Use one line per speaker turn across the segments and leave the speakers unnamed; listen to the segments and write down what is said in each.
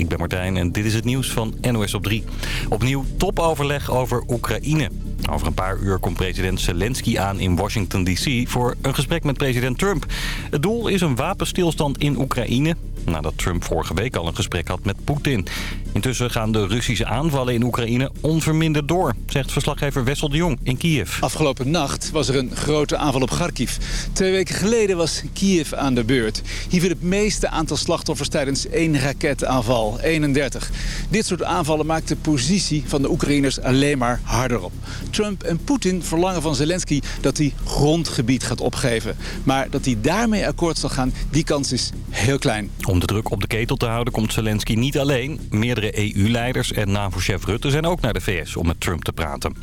ik ben Martijn en dit is het nieuws van NOS op 3. Opnieuw topoverleg over Oekraïne. Over een paar uur komt president Zelensky aan in Washington D.C. voor een gesprek met president Trump. Het doel is een wapenstilstand in Oekraïne nadat Trump vorige week al een gesprek had met Poetin. Intussen gaan de Russische aanvallen in Oekraïne onverminderd door, zegt verslaggever Wessel de Jong in Kiev.
Afgelopen nacht was er een grote aanval op Kharkiv. Twee weken geleden was Kiev aan de beurt. Hier viel het meeste aantal slachtoffers tijdens één raketaanval, 31. Dit soort aanvallen maakt de positie van de Oekraïners alleen maar harder op. Trump en Poetin verlangen van Zelensky dat hij grondgebied gaat opgeven. Maar dat hij daarmee akkoord zal gaan, die kans is heel klein.
Om de druk op de ketel te houden komt Zelensky niet alleen. Meerdere EU-leiders en NAVO-chef Rutte zijn ook naar de VS om met Trump te praten.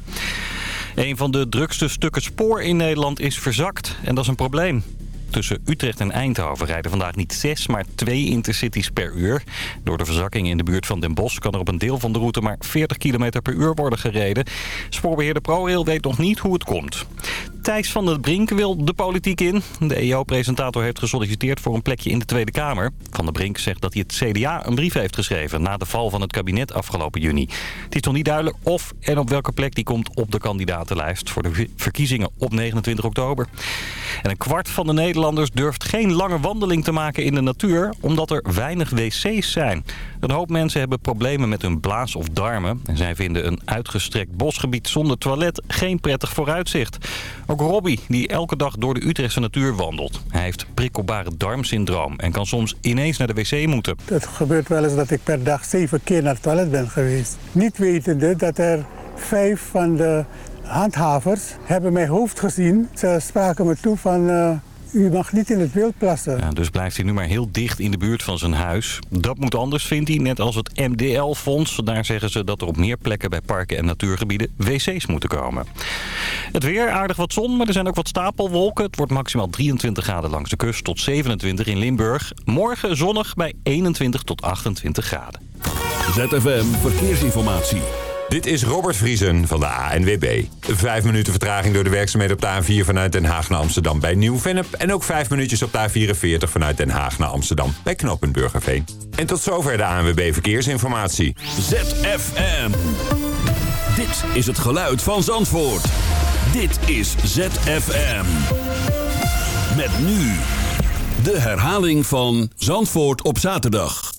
Een van de drukste stukken spoor in Nederland is verzakt. En dat is een probleem. Tussen Utrecht en Eindhoven rijden vandaag niet zes, maar twee intercities per uur. Door de verzakking in de buurt van Den Bosch kan er op een deel van de route maar 40 km per uur worden gereden. Spoorbeheerder ProRail weet nog niet hoe het komt. Thijs van der Brink wil de politiek in. De EO-presentator heeft gesolliciteerd voor een plekje in de Tweede Kamer. Van der Brink zegt dat hij het CDA een brief heeft geschreven... na de val van het kabinet afgelopen juni. Het is nog niet duidelijk of en op welke plek die komt op de kandidatenlijst... voor de verkiezingen op 29 oktober. En een kwart van de Nederlanders durft geen lange wandeling te maken in de natuur... omdat er weinig wc's zijn. Een hoop mensen hebben problemen met hun blaas of darmen. En zij vinden een uitgestrekt bosgebied zonder toilet geen prettig vooruitzicht. Robbie, die elke dag door de Utrechtse natuur wandelt. Hij heeft prikkelbare darmsyndroom en kan soms ineens naar de wc moeten.
Het gebeurt wel eens dat ik per dag zeven keer naar het toilet ben geweest. Niet wetende dat er vijf van de handhavers hebben mijn hoofd gezien. Ze spraken me toe van... Uh, u mag niet in het wild plassen.
Ja, dus blijft hij nu maar heel dicht in de buurt van zijn huis. Dat moet anders, vindt hij, net als het MDL-fonds. Daar zeggen ze dat er op meer plekken bij parken en natuurgebieden wc's moeten komen. Het weer, aardig wat zon, maar er zijn ook wat stapelwolken. Het wordt maximaal 23 graden langs de kust tot 27 in Limburg. Morgen zonnig bij 21 tot 28 graden.
ZFM Verkeersinformatie.
Dit is Robert Vriesen van de ANWB. Vijf minuten vertraging door de werkzaamheden op de A4 vanuit Den Haag naar Amsterdam bij Nieuw-Vennep. En ook vijf minuutjes op de A44 vanuit Den Haag naar Amsterdam bij Knoppen Burgerveen. En tot zover de ANWB Verkeersinformatie.
ZFM. Dit is het geluid van Zandvoort. Dit is ZFM. Met nu de herhaling van Zandvoort op zaterdag.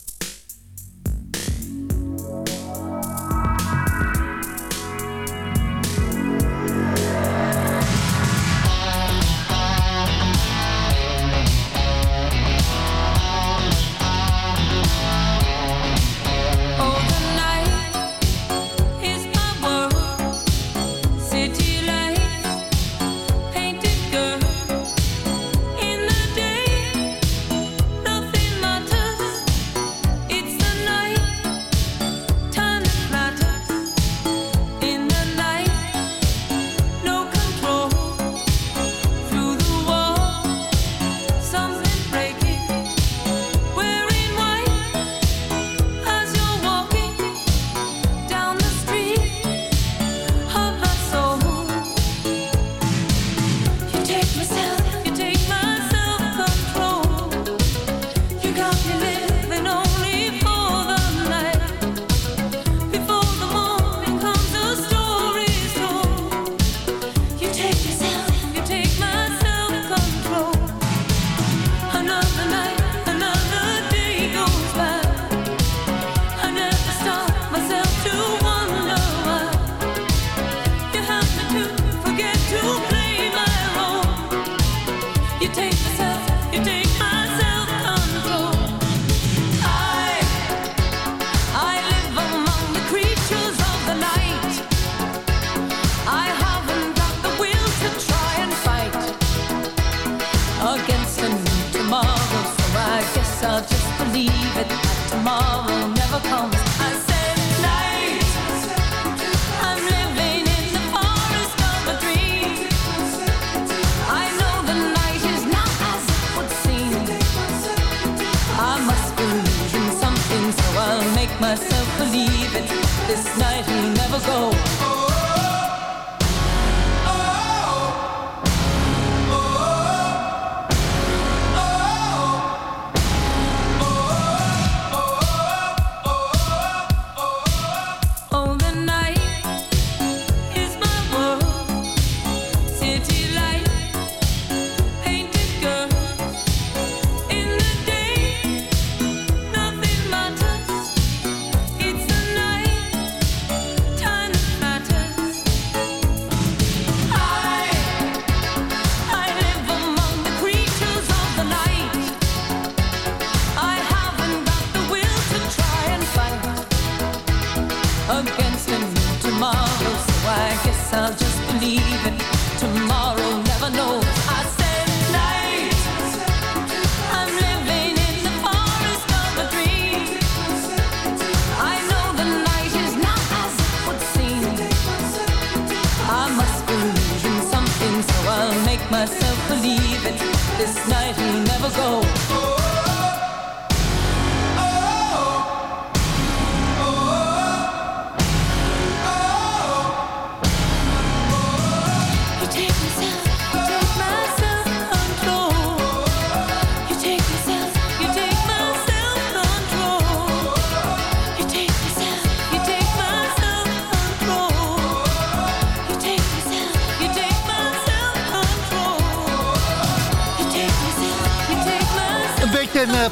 ago.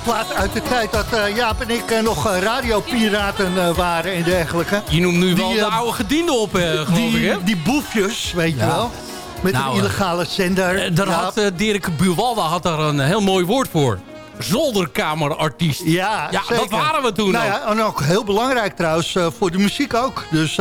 Plaat uit de tijd dat eh, Jaap en ik eh, nog eh, radiopiraten eh, waren en dergelijke.
Je noemt nu wel
Die,
de oude gediende op, eh, geloof ik,
Die,
hè?
die boefjes, weet je wel. Met
Nou,
een illegale zender.
Daar
Jaap.
had Dirk Buwalda had daar een heel mooi woord voor. Zolderkamerartiest.
Ja,
Ja,
zeker.
dat waren we toen
Nou
ook.
ja, en ook heel belangrijk trouwens eh, voor de muziek ook. Dus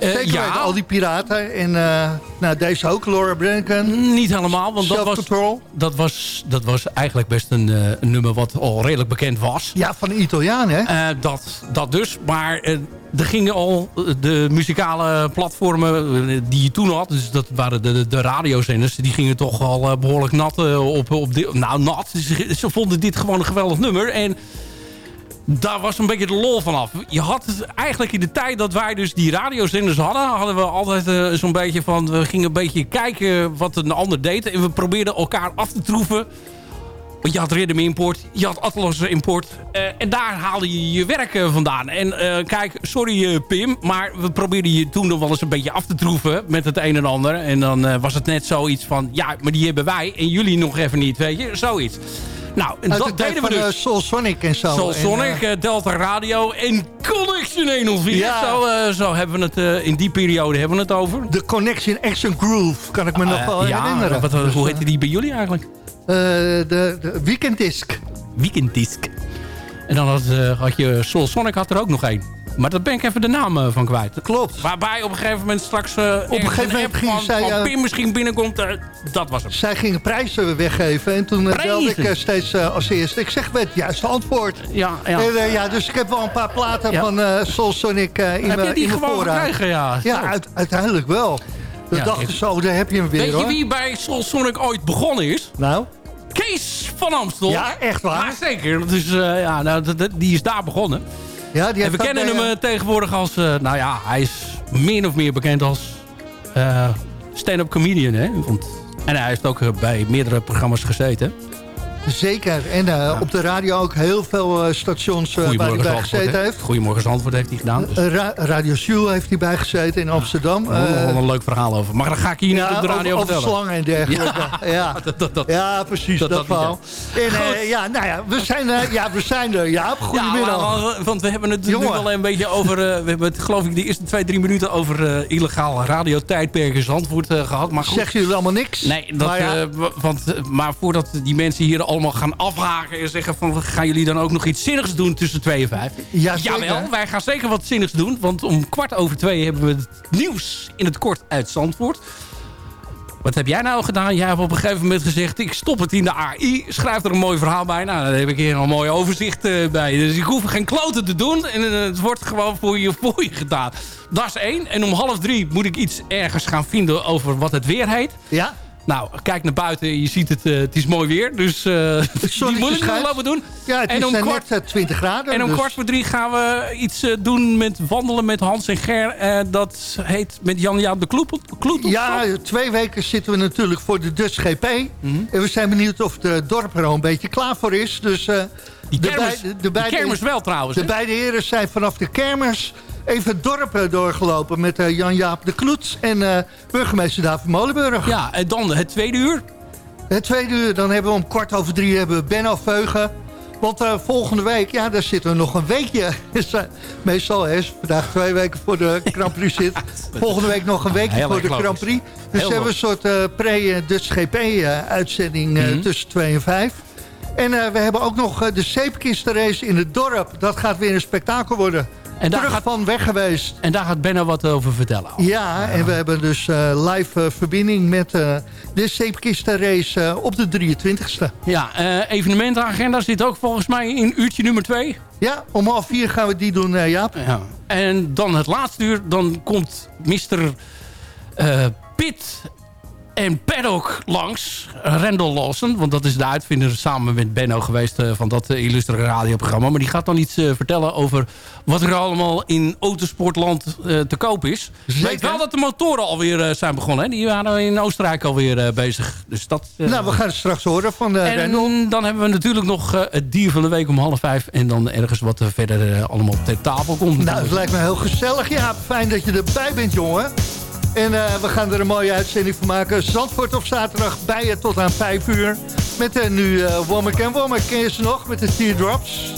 zeker
ja.
al die piraten. En eh, nou, deze ook, Laura Branigan.
Niet helemaal, want dat was, dat, was, dat was eigenlijk best een, eh, een nummer wat al redelijk bekend was.
Ja, van een Italiaan, hè?
Eh, dat, dat dus, maar eh, er gingen al eh, de muzikale platformen eh, die je toen had... dus dat waren de, de, de radiozenders, die gingen toch al eh, behoorlijk nat eh, op, op dit... Nou, nat, ze, ze vonden dit gewoon een geweldig nummer en... Daar was een beetje de lol vanaf. Je had eigenlijk in de tijd dat wij dus die radiozenders hadden... hadden we altijd eh, zo'n beetje van... we gingen een beetje kijken wat een ander deed... en we probeerden elkaar af te troeven want je had Rhythm Import, je had Atlas Import. eh, en daar haalde je je werk eh, vandaan. En kijk, sorry Pim, maar we probeerden je toen nog wel eens een beetje af te troeven met het een en ander. En dan was het net zoiets van, ja, maar die hebben wij en jullie nog even niet, weet je. Zoiets. Nou, en
Uit de
dat
tijd
deden we dus.
eh, Soul Sonic en zo.
Soul
En,
Sonic,
eh,
eh, Delta Radio en Connection 104.
Ja.
Zo, zo hebben we het, in die periode hebben we het over.
de Connection Action Groove, kan ik me nog wel
Eh, ja,
herinneren.
wat,
Dus,
hoe heette die bij jullie eigenlijk?
de, de Weekendisc.
Weekenddisk. En dan had, had je Soul Sonic had er ook nog één. Maar daar ben ik even de naam eh, van kwijt.
Klopt.
Waarbij op een gegeven moment straks... eh, ergens
een gegeven moment ging
van,
zij,
van
eh,
Pim misschien binnenkomt. dat was hem.
Zij gingen prijzen weggeven en toen belde ik steeds als eerste. Ik zeg met het juiste antwoord.
Ja, ja.
En, ja, dus ik heb wel een paar platen
Ja.
van Soul Sonic in
Heb je
mijn
die
mijn
gewoon
voorraad.
gekregen? Ja,
Ja, uit- uiteindelijk wel. We
Ja,
dachten
ik-
zo, daar heb je hem weer
Weet je wie bij Soul Sonic ooit begonnen is?
Nou,
Kees van Amstel.
ja, echt waar.
Ja, zeker. Dus eh, ja, nou, dat- dat- die is daar begonnen.
Ja, die
En we kennen
ook
hem eh, tegenwoordig als... eh, nou ja, hij is min of meer bekend als eh, stand-up comedian. Hè? Want, en hij heeft ook eh, bij meerdere programma's gezeten.
Zeker. En eh, op de radio ook heel veel eh, stations waar hij
Goedemorgen
bij gezeten heeft.
Goedemorgen Zandvoort heeft hij gedaan. Dus.
Ra- radio Sjoel heeft hij bij gezeten in Amsterdam. Eh,
nog wel een leuk verhaal over. Maar dat ga ik hier
ja,
op de radio
over,
vertellen.
slangen en dergelijke. Ja, ja.
Dat, dat, dat.
Ja, precies,
Dat-
verhaal. En ja, nou ja, we zijn, ja, we zijn er. Ja,
Ja,
goedemiddag.
maar- want we hebben het nu
Jongen.
wel een beetje over... we hebben het geloof ik de eerste twee, drie minuten over illegaal radiotijdperk in Zandvoort eh, gehad. Maar goed,
Zeggen jullie allemaal niks?
Nee, dat,
Maar ja,
want, maar voordat die mensen hier allemaal gaan afhaken en zeggen van gaan jullie dan ook nog iets zinnigs doen tussen twee en vijf?
Ja.
Jawel, wij gaan zeker wat zinnigs doen. Want om kwart over twee hebben we het nieuws in het kort uit Zandvoort. Wat heb jij nou gedaan? Jij hebt op een gegeven moment gezegd... ik stop het in de AI, schrijf er een mooi verhaal bij. Nou, dan heb ik hier een mooi overzicht eh, bij. Dus ik hoef geen kloten te doen. En eh, het wordt gewoon voor je, voor je gedaan. Dat is één. En om half drie moet ik iets ergens gaan vinden over wat het weer heet.
ja,
Nou, kijk naar buiten. Je ziet het, eh, het is mooi weer. Dus eh die moet ik nog lopen doen.
ja, het
en
is
om
eh,
kwart,
net eh, 20 graden.
en om
dus-
kwart voor drie gaan we iets doen met wandelen met Hans en Ger. Dat heet met Jan-Jaap de Kloet.
Ja, twee weken zitten we natuurlijk voor de Dutch GP.
Mhm.
En we zijn benieuwd of de dorp er al een beetje klaar voor is. Dus de
kermis,
bij- de beide-
kermis wel trouwens.
de beide heren zijn vanaf de kermis even het dorp eh, doorgelopen... met eh, Jan-Jaap de Kloets en eh, burgemeester David Molenburg.
Ja, en dan het tweede uur.
Het tweede uur, dan hebben we om kwart over drie hebben we Benno Veugen. Want volgende week, ja, daar zitten we nog een weekje. Meestal hè, is vandaag twee weken voor de Grand Prix zit. Volgende week nog een weekje voor de Grand. Prix. Dus
Heel
we hebben een soort eh pre-Dutch GP-uitzending
Mhm.
tussen 2 en 5. En we hebben ook nog de zeepkistenrace in het dorp. Dat gaat weer een spektakel worden.
En daar,
Terug
gaat,
van weg geweest.
en daar gaat Benno wat over vertellen.
Ja, en we hebben dus eh, live eh, verbinding met eh, de zeepkistenrace op de 23ste.
Ja, evenementenagenda zit ook volgens mij in uurtje nummer 2.
Ja, om half vier gaan we die doen, Jaap.
Ja. En dan het laatste uur, dan komt Mr. Pitt en Paddock langs. Randall Lawson, want dat is de uitvinder samen met Benno geweest eh, van dat uh, illustre radioprogramma. Maar die gaat dan iets eh, vertellen over wat er allemaal in autosportland eh, te koop is.
Zeker.
weet wel dat de motoren alweer eh, zijn begonnen. Hè? Die waren in Oostenrijk alweer eh, bezig. Dus dat, eh,
Nou, we gaan het straks horen van de
en
Randall.
dan hebben we natuurlijk nog eh, het dier van de week om half vijf. En dan ergens wat er verder eh, allemaal ter tafel komt.
Nou, het lijkt me heel gezellig. Ja, fijn dat je erbij bent, jongen. En eh, we gaan er een mooie uitzending van maken. Zandvoort op zaterdag bij je tot aan 5 uur. Met uh, nu uh, Womack en Womack. Ken je ze nog met de Teardrops?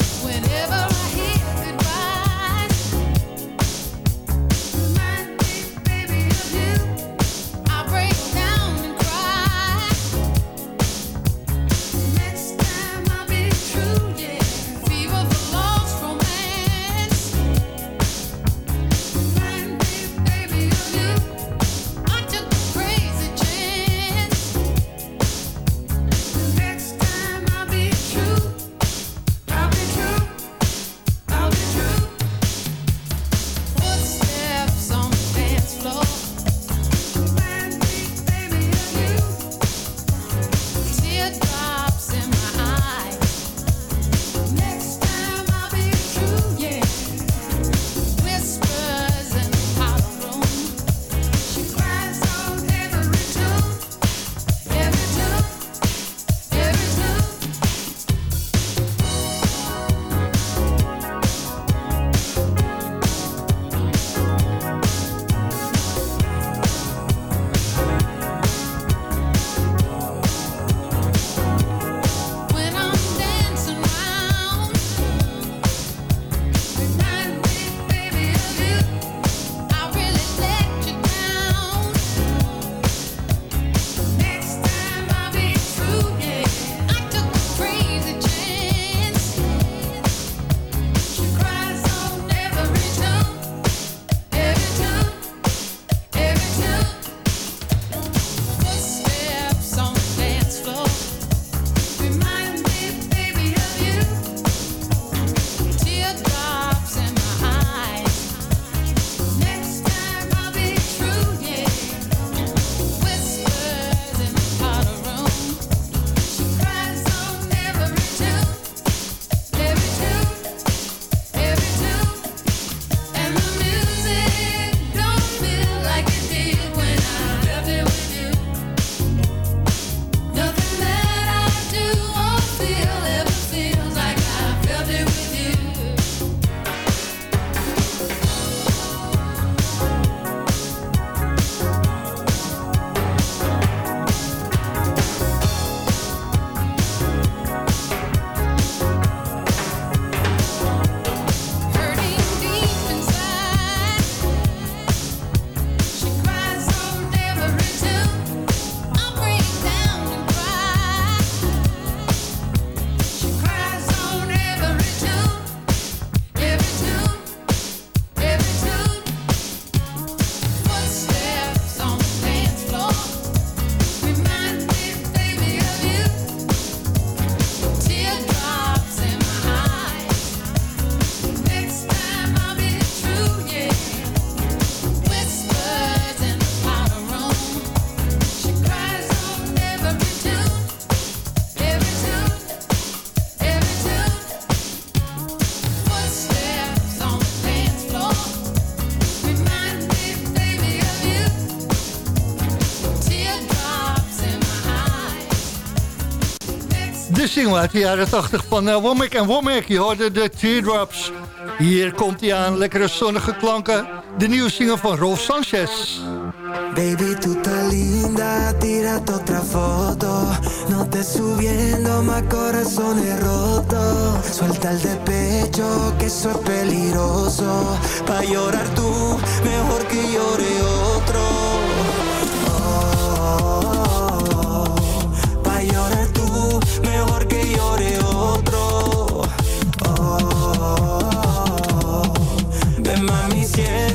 Single uit de jaren 80 van uh, Womack en Womack. Je hoorde de Teardrops. Hier komt hij aan, lekkere zonnige klanken. De nieuwe single van Rolf Sanchez.
Baby, tú estás linda, tírate otra foto. No te subiendo más corazones rotos. Suelta el despecho, que eso es peligroso. Pa' llorar tú, mejor que llore llore otro. Oh, oh, oh, Ven mami, siempre.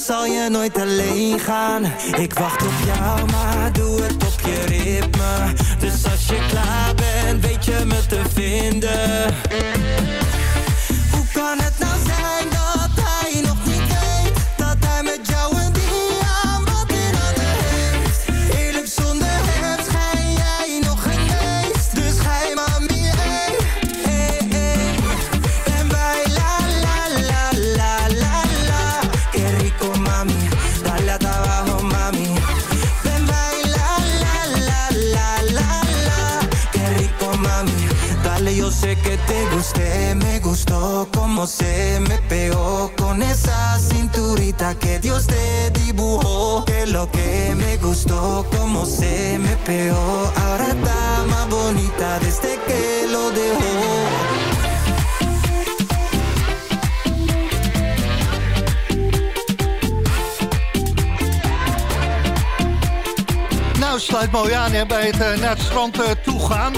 Zal je nooit alleen gaan. Ik wacht op jou maar como se me pegó Con esa cinturita que Dios te dibujó Que lo que me gustó como se me pegó Ahora está más bonita desde que lo dejó
Nou, sluit mooi aan hè, bij het eh, naar het strand eh, toe gaan.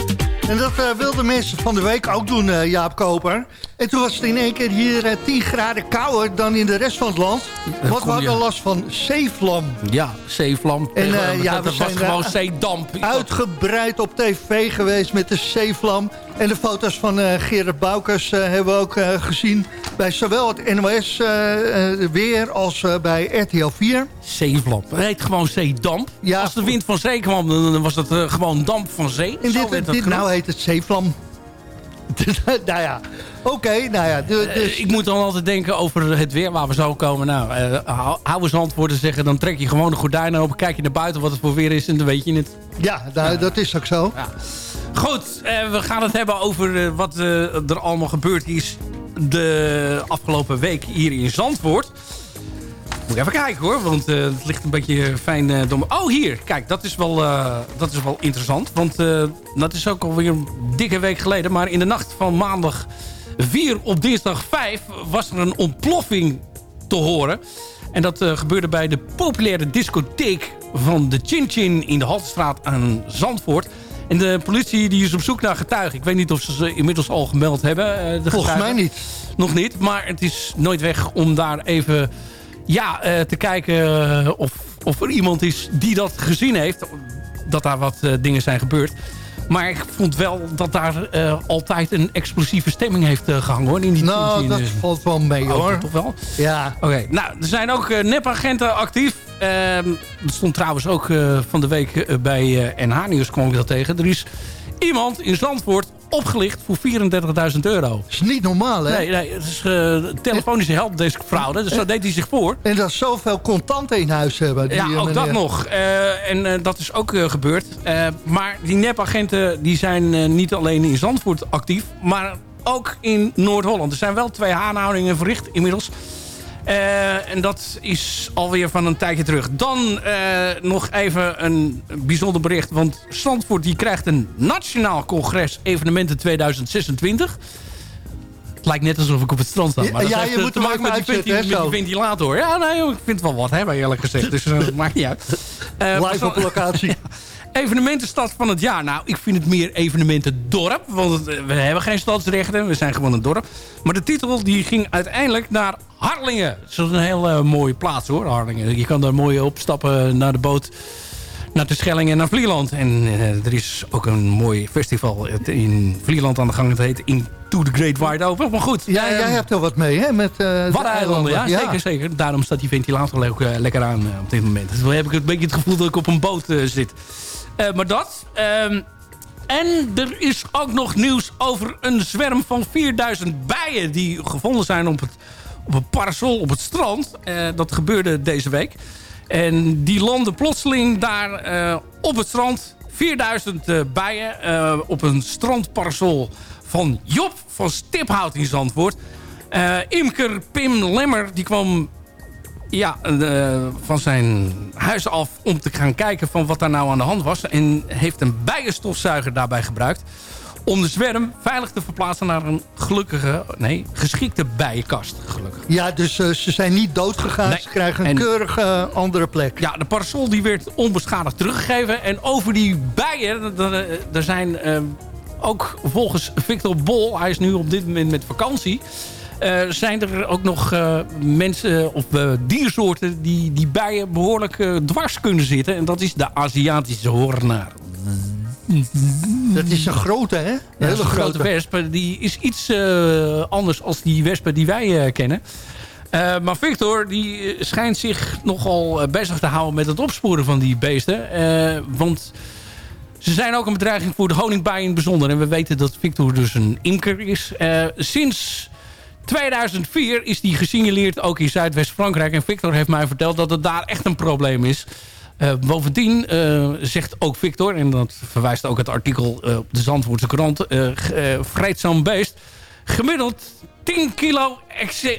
En dat eh, wilden mensen van de week ook doen, Jaap Koper. En toen was het in één keer hier eh, 10 graden kouder dan in de rest van het land. Want we
goeie.
hadden last van zeevlam.
Ja, zeevlam.
En, eh, ja,
dat
we
was gewoon
eh,
zeedamp.
Uitgebreid op tv geweest met de zeevlam. En de foto's van eh, Gerard Boukers eh, hebben we ook eh, gezien... bij zowel het NOS eh, eh, weer als eh, bij RTL 4.
Zeevlam. Het heet gewoon zeedamp.
Ja,
Als de wind van zee kwam, dan was dat eh, gewoon damp van zee.
En
Zo
dit, dit nou heet het zeevlam. nou ja, oké, nou ja. de-
Eh,
dus,
ik moet dan altijd denken over het weer waar we zo komen. Nou, eh, hou- eens antwoorden zeggen. Dan trek je gewoon de gordijnen open. Kijk je naar buiten wat het voor weer is. En dan weet je het.
ja, nou, dat is ook zo.
Goed, eh, we gaan het hebben over wat er allemaal gebeurd is de afgelopen week hier in Zandvoort. Moet ik even kijken hoor, want eh, het ligt een beetje fijn uh, dom. Oh, hier. Kijk, dat is wel, eh, dat is wel interessant. Want eh, dat is ook alweer een dikke week geleden. Maar in de nacht van maandag 4 op dinsdag 5 was er een ontploffing te horen. En dat eh, gebeurde bij de populaire discotheek van de Chin Chin in de Haltestraat aan Zandvoort. En de politie die is op zoek naar getuigen. Ik weet niet of ze ze inmiddels al gemeld hebben. eh, de
Volgens mij niet.
Nog niet, maar het is nooit weg om daar even ja, eh, te kijken eh, of, of er iemand is die dat gezien heeft. Dat daar wat eh, dingen zijn gebeurd. Maar ik vond wel dat daar altijd een explosieve stemming heeft eh, gehangen hoor. In die
Nou, dat valt wel mee
Oh,
hoor.
Toch wel?
Ja,
Oké, nou, er zijn ook nepagenten actief. Ehm dat stond trouwens ook van de week bij NH Nieuws kwam ik dat tegen. Er is iemand in Zandvoort opgelicht voor 34.000 euro.
is niet normaal hè.
Nee, nee, het is eh, telefonische helpdesk fraude. Dus zo deed hij zich voor.
En dat ze zoveel contanten in huis hebben. Die,
Ja,
eh,
ook dat nog. Eh, en dat is ook gebeurd. Maar die nepagenten die zijn niet alleen in Zandvoort actief... maar ook in Noord-Holland. Er zijn wel twee aanhoudingen verricht inmiddels. Eh, en dat is alweer van een tijdje terug. Dan eh, nog even een bijzonder bericht. Want Zandvoort die krijgt een nationaal congres evenementen 2026... Het lijkt net alsof ik op het strand sta. Maar dat
Ja,
heeft
je
eh,
moet
te maken met die,
hè,
met ventilator. Ja, nee, ik vind het wel wat, hè, eerlijk gezegd. Dus dat maakt niet uit.
Live op locatie.
Evenementenstad van het jaar. Nou, ik vind het meer evenementendorp. Want eh, we hebben geen stadsrechten. We zijn gewoon een dorp. Maar de titel die ging uiteindelijk naar Harlingen. Dat is een heel eh, mooie plaats hoor, Harlingen. Je kan daar mooi opstappen naar de boot. Naar de Schelling en naar Vlieland. En eh, er is ook een mooi festival in Vlieland aan de gang. Het heet Into the Great Wide Open. Maar goed.
Ja,
eh,
jij hebt er wat mee hè? Met eh de
Waddeneilanden, ja, zeker, zeker. Daarom staat die ventilator ook eh, lekker aan eh, op dit moment. Dus dan heb ik een beetje het gevoel dat ik op een boot eh, zit. Eh, maar dat. ehm, en er is ook nog nieuws over een zwerm van 4000 bijen... die gevonden zijn op, het, op een parasol op het strand. Eh, dat gebeurde deze week. En die landen plotseling daar eh, op het strand. 4000 eh, bijen op een strandparasol van Job van Stiphout in Zandvoort. Imker Pim Lemmer die kwam ja, van zijn huis af om te gaan kijken van wat daar nou aan de hand was. En heeft een bijenstofzuiger daarbij gebruikt om de zwerm veilig te verplaatsen naar een gelukkige, nee, geschikte bijenkast. Gelukkig.
Ja, dus eh, ze zijn niet doodgegaan.
Nee.
Ze krijgen een
En-
keurige eh, andere plek.
Ja, de parasol die werd onbeschadigd teruggegeven. En over die bijen, er- zijn eh, ook volgens Victor Bol... hij is nu op dit moment met vakantie... eh, zijn er ook nog eh, mensen of eh, diersoorten... die die bijen behoorlijk eh, dwars kunnen zitten. En dat is de Aziatische hoornaar.
Dat is een grote, hè? Een
Ja,
hele
grote wesp. Die is iets anders als die wespen die wij kennen. Maar Victor die schijnt zich nogal bezig te houden met het opsporen van die beesten. Want ze zijn ook een bedreiging voor de honingbij in het bijzonder. En we weten dat Victor dus een imker is. Sinds 2004 is die gesignaleerd ook in Zuidwest-Frankrijk. En Victor heeft mij verteld dat het daar echt een probleem is. Eh, bovendien eh, zegt ook Victor, en dat verwijst ook het artikel eh, op de Zandvoortse krant... vreedzaam beest, gemiddeld 10 kilo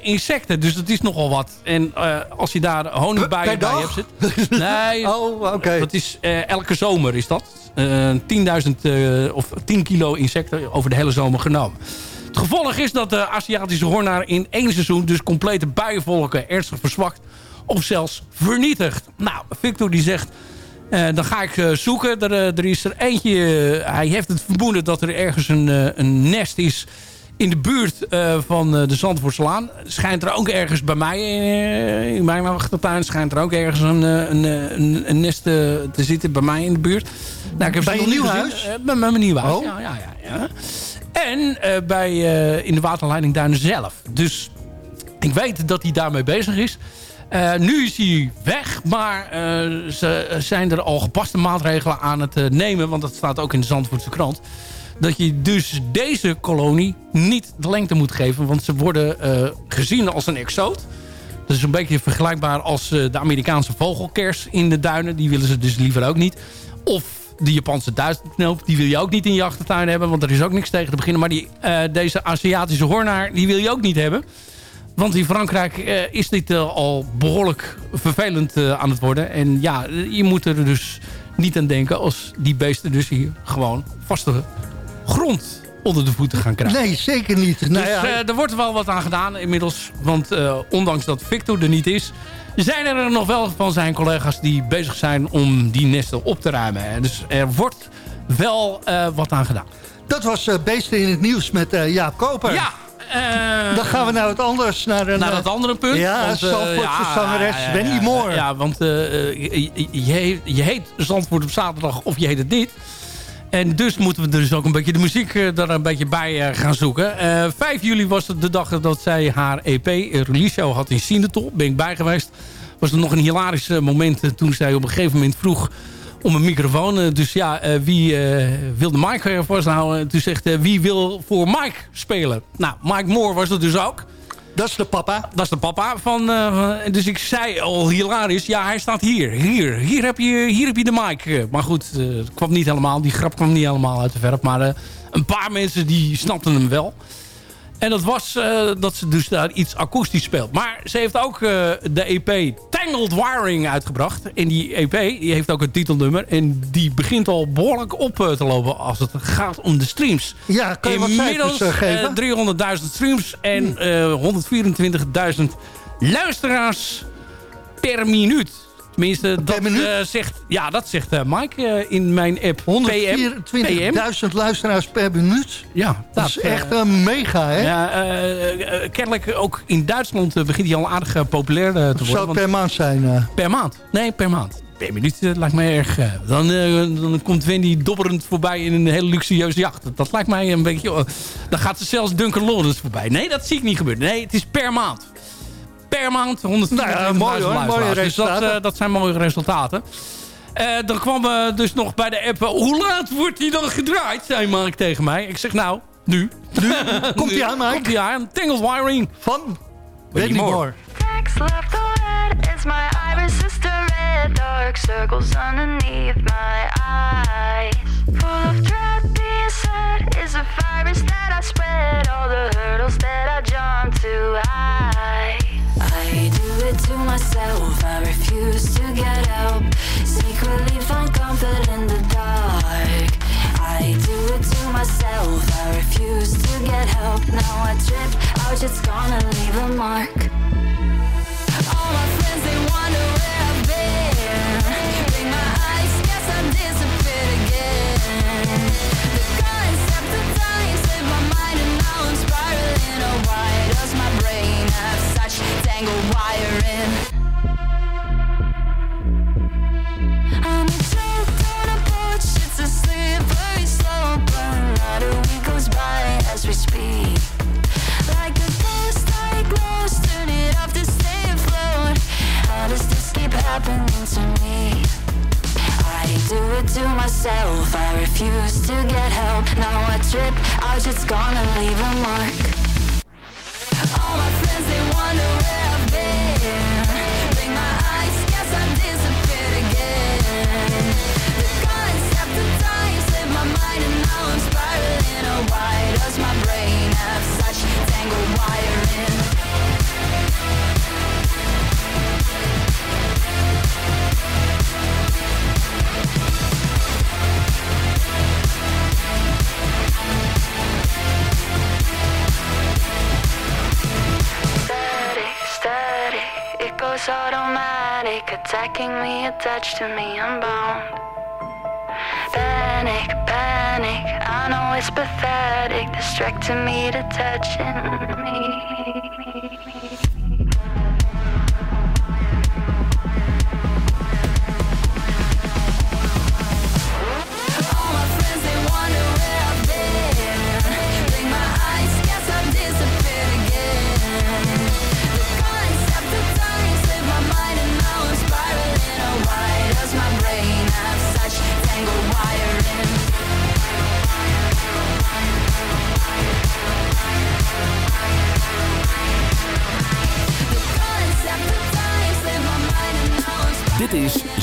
insecten. Dus dat is nogal wat. En als je daar honingbijen bij hebt zitten... Nee,
Oh, oké.
dat is elke zomer is dat. Eh 10.000 eh, of 10 kilo insecten over de hele zomer genomen. Het gevolg is dat de Aziatische hoornaar in één seizoen... dus complete bijenvolken ernstig verzwakt of zelfs vernietigd. Nou, Victor die zegt... eh, dan ga ik eh, zoeken. Er, eh, er is er eentje... hij heeft het vermoeden dat er ergens een, een nest is... in de buurt van de Zandvoortslaan. Schijnt er ook ergens bij mij... in mijn achtertuin schijnt er ook ergens een, een, een, een nest te zitten bij mij in de buurt. Nou, ik heb
Bij je nieuw huis?
Bij mijn nieuw huis,
Oh.
ja, ja, ja, ja. En eh, bij, eh, in de waterleiding Duinen zelf. Dus ik weet dat hij daarmee bezig is. Eh, nu is hij weg, maar ze zijn er al gepaste maatregelen aan het nemen. Want dat staat ook in de Zandvoortse krant. Dat je dus deze kolonie niet de lengte moet geven. Want ze worden gezien als een exoot. Dat is een beetje vergelijkbaar als de Amerikaanse vogelkers in de duinen. Die willen ze dus liever ook niet. Of de Japanse duizendknoop, die wil je ook niet in je achtertuin hebben. Want er is ook niks tegen te beginnen. Maar die, eh, deze Aziatische hoornaar, die wil je ook niet hebben. Want in Frankrijk eh, is dit eh, al behoorlijk vervelend aan het worden. En ja, je moet er dus niet aan denken als die beesten dus hier gewoon vaste grond onder de voeten gaan krijgen.
Nee, zeker niet. Nou
dus
ja,
er wordt wel wat aan gedaan inmiddels. Want ondanks dat Victor er niet is... zijn er nog wel van zijn collega's die bezig zijn om die nesten op te ruimen. En Dus er wordt wel eh, wat aan gedaan.
dat was eh, Beesten in het Nieuws met eh, Jaap Koper.
Ja,
Dan gaan we naar het anders. Naar, een,
naar dat andere punt.
Ja,
want,
zangeres Wendy Moore.
Ja, want je, je, heet, je heet Zandvoort op zaterdag of je heet het niet. En dus moeten we dus ook een beetje de muziek eh, daar een beetje bij eh, gaan zoeken. Eh 5 juli was het de dag dat zij haar EP eh, release show had in Sinatol. Ben ik bij geweest. Was er nog een hilarisch eh, moment eh, toen zij op een gegeven moment vroeg om een microfoon. Eh, dus ja, eh, wie eh, wil de mic eh, vasthouden? Toen zegt eh, wie wil voor Mike spelen? Nou, Mike Moore was er dus ook.
Dat is de papa.
Dat is de papa van... eh, dus ik zei al hilarisch... Ja, hij staat hier. Hier. Hier heb je, hier heb je de mic. Eh, Maar goed, eh, het kwam niet helemaal. Die grap kwam niet helemaal uit de verf. Maar een paar mensen die snapten hem wel. En dat was eh, dat ze dus daar iets akoestisch speelt. Maar ze heeft ook eh, de EP Tangled Wiring uitgebracht. En die EP die heeft ook een titelnummer. En die begint al behoorlijk op eh, te lopen als het gaat om de streams.
Ja, kan je wat
Inmiddels
cijfers geven?
eh, 300.000 streams en eh 124.000 luisteraars per minuut. Tenminste, dat eh, zegt, ja, dat zegt eh, Mike eh, in mijn app. PM.
124.000 luisteraars per minuut.
Ja,
Dat is echt een mega, hè?
ja, kennelijk ook in Duitsland begint hij al aardig populair te worden.
zou het per maand zijn?
per maand? Nee, per maand. Per minuut lijkt mij erg... dan, dan komt Wendy dobberend voorbij in een hele luxueuze jacht. Dat lijkt mij een beetje... eh, dan gaat ze zelfs Duncan Lawrence voorbij. Nee, dat zie ik niet gebeuren. Nee, het is per maand. Per maand 100
Nou ja, mooi hoor, mooie
Dus dat, eh, dat zijn mooie resultaten. Eh, dan kwam eh, dus nog bij de app... hoe laat wordt die dan gedraaid? Zei Mark tegen mij. Ik zeg nou, nu.
Nu? Komt
Nu
hij aan, Mike?
Komt hij aan. Tangled Wiring.
Van Wendy
Moore.
Moore.
Text left the red my iris is the red dark circles underneath my eyes full of dread being said is a virus that I spread all the hurdles that I jump too high I do it to myself, I refuse to get help. Secretly find comfort in the dark. I do it to myself, I refuse to get help. Now I trip. Out, just gonna leave a mark.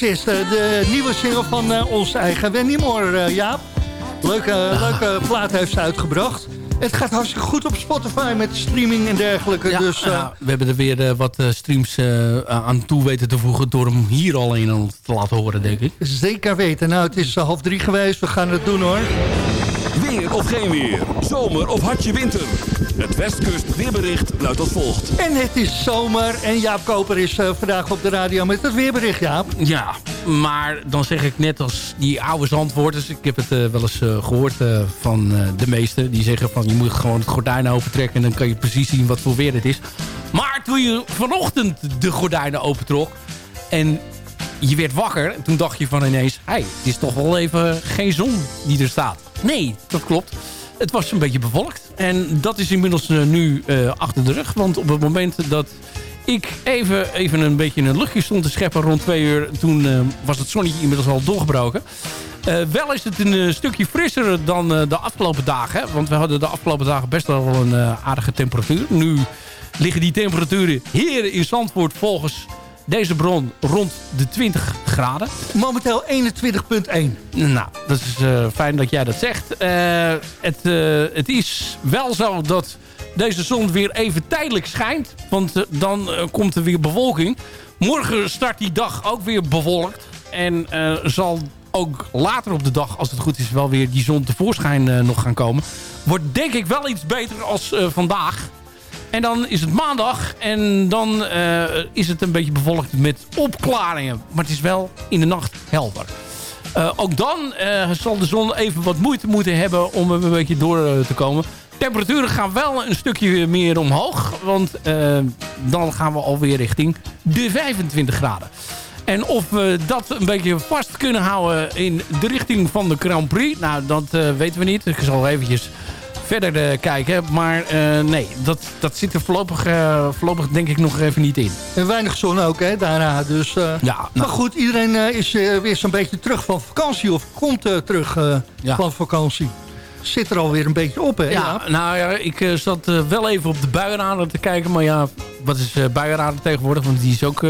Eh, de nieuwe single van eh, uh, ons eigen Wendy Moore, eh, Jaap. Leuke, ah. leuke plaat heeft ze uitgebracht. Het gaat hartstikke goed op Spotify met streaming en dergelijke. Dus,
nou, we hebben er weer wat streams aan toe weten te voegen... door hem hier al in te laten horen, denk ik.
Zeker weten. Nou, het is half drie geweest. We gaan het doen, hoor.
Weer of geen weer. Zomer of hartje winter. Het Westkust weerbericht luidt als volgt.
En het is zomer en Jaap Koper is eh, vandaag op de radio met het weerbericht, Jaap.
Ja, maar dan zeg ik net als die oude zandwoorders... ik heb het eh, wel eens eh, gehoord eh, van eh, de meesten... die zeggen van je moet gewoon het gordijn opentrekken... en dan kan je precies zien wat voor weer het is. Maar toen je vanochtend de gordijnen opentrok... en je werd wakker, toen dacht je van ineens... hé, het is toch wel even geen zon die er staat. Nee, dat klopt. Het was een beetje bewolkt. En dat is inmiddels eh, nu eh, achter de rug. Want op het moment dat ik even, even een beetje een luchtje stond te scheppen rond twee uur... toen eh, was het zonnetje inmiddels al doorgebroken. Wel is het een stukje frisser dan de afgelopen dagen. Want we hadden de afgelopen dagen best wel een aardige temperatuur. Nu liggen die temperaturen hier in Zandvoort volgens deze bron rond de 20 graden.
Momenteel 21,1.
Nou, dat is eh, fijn dat jij dat zegt. Eh, het, eh, het is wel zo dat deze zon weer even tijdelijk schijnt. Want dan komt er weer bewolking. Morgen start die dag ook weer bewolkt. En zal ook later op de dag, als het goed is, wel weer die zon tevoorschijn nog gaan komen. Wordt denk ik wel iets beter als vandaag. En dan is het maandag en dan eh, is het een beetje bevolkt met opklaringen. Maar het is wel in de nacht helder. Eh, ook dan eh, zal de zon even wat moeite moeten hebben om een beetje door te komen. Temperaturen gaan wel een stukje meer omhoog. Want dan gaan we alweer richting de 25 graden. En of we dat een beetje vast kunnen houden in de richting van de Grand Prix... nou, dat weten we niet. Ik zal eventjes verder eh, kijken. Maar eh, nee, dat, dat zit er voorlopig, eh, voorlopig denk ik nog even niet in.
En weinig zon ook, hè, daarna. Dus,
Ja,
Maar
nou,
goed, iedereen is weer zo'n beetje terug van vakantie. Of komt terug
Ja.
van vakantie. Zit er alweer een beetje op, hè?
ja, nou ja, ik zat wel even op de buienradar te kijken. Maar ja, wat is uh, tegenwoordig? Want die is ook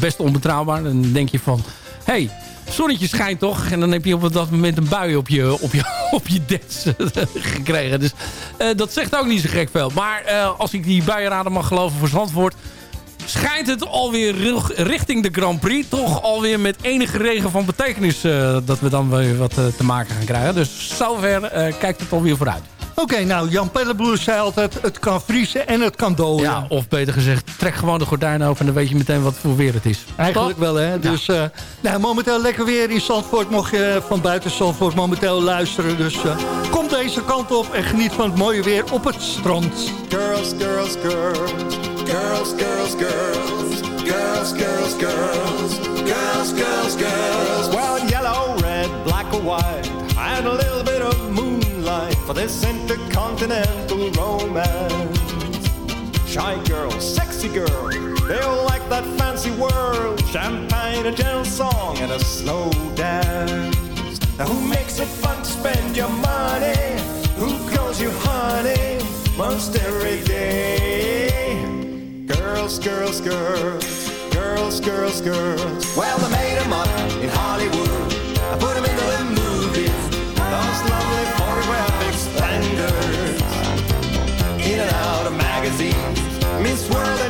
best onbetrouwbaar. Dan denk je van, hé, hey, zonnetje schijnt toch? En dan heb je op dat moment een bui op je, op je, op je eh, gekregen. Dus eh, dat zegt ook niet zo gek veel. Maar eh, als ik die buienradar mag geloven voor Zandvoort... schijnt het alweer ri- richting de Grand Prix. Toch alweer met enige regen van betekenis dat we dan weer wat te maken gaan krijgen. Dus zover kijkt het alweer vooruit.
Oké, nou, Jan Pellenbloer zei altijd... het kan vriezen en het kan dooien.
Ja, of beter gezegd, trek gewoon de gordijnen open... en dan weet je meteen wat voor weer het is.
Eigenlijk wel, hè? Dus eh, nou, momenteel lekker weer in Zandvoort. Mocht je van buiten Zandvoort momenteel luisteren. Dus eh, kom deze kant op en geniet van het mooie weer op het strand.
Girls, girls, girls. Girls, girls, girls. Girls, girls, girls. Girls, girls, girls. Well, yellow, red, black or white. And a little bit of moonlight for this intercontinental romance. Shy girl, sexy girl. They all like that fancy world. Champagne, a gentle song, and a slow dance. Now who makes it fun to spend your money? Who calls you honey most every day? Girls, girls, girls, girls, girls, girls. Well, they made 'em up in Hollywood. I put 'em into the movies. Photographic. In and out of magazines. Miss World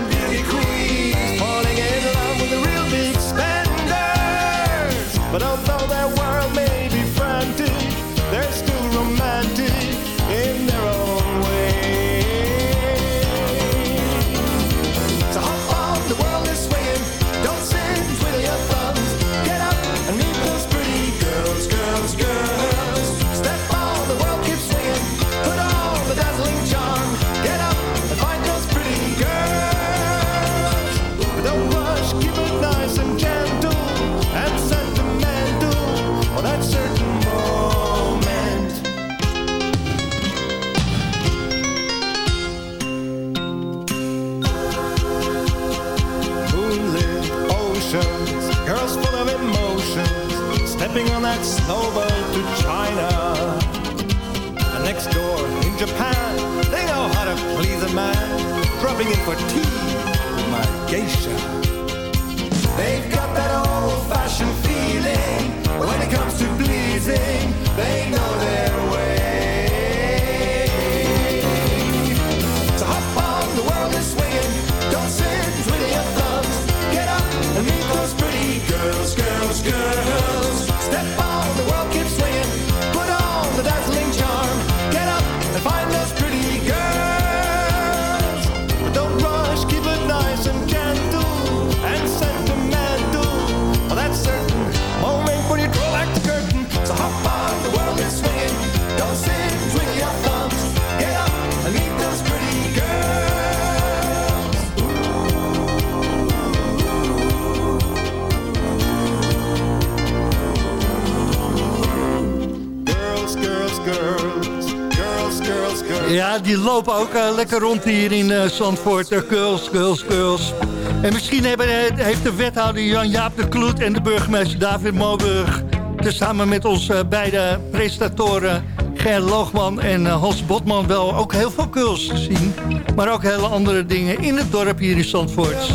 stepping on that slow boat to China. And next door in Japan, they know how to please a man, dropping in for tea with my geisha. They've got
Die lopen ook eh, lekker rond hier in eh, Zandvoort. Eh, girls, girls. En misschien hebben, eh, heeft de wethouder Jan-Jaap de Kloet en de burgemeester David Moburg... tezamen met onze beide presentatoren Ger Loogman en Hans Botman... wel ook heel veel girls gezien. Maar ook hele andere dingen in het dorp hier in Zandvoort.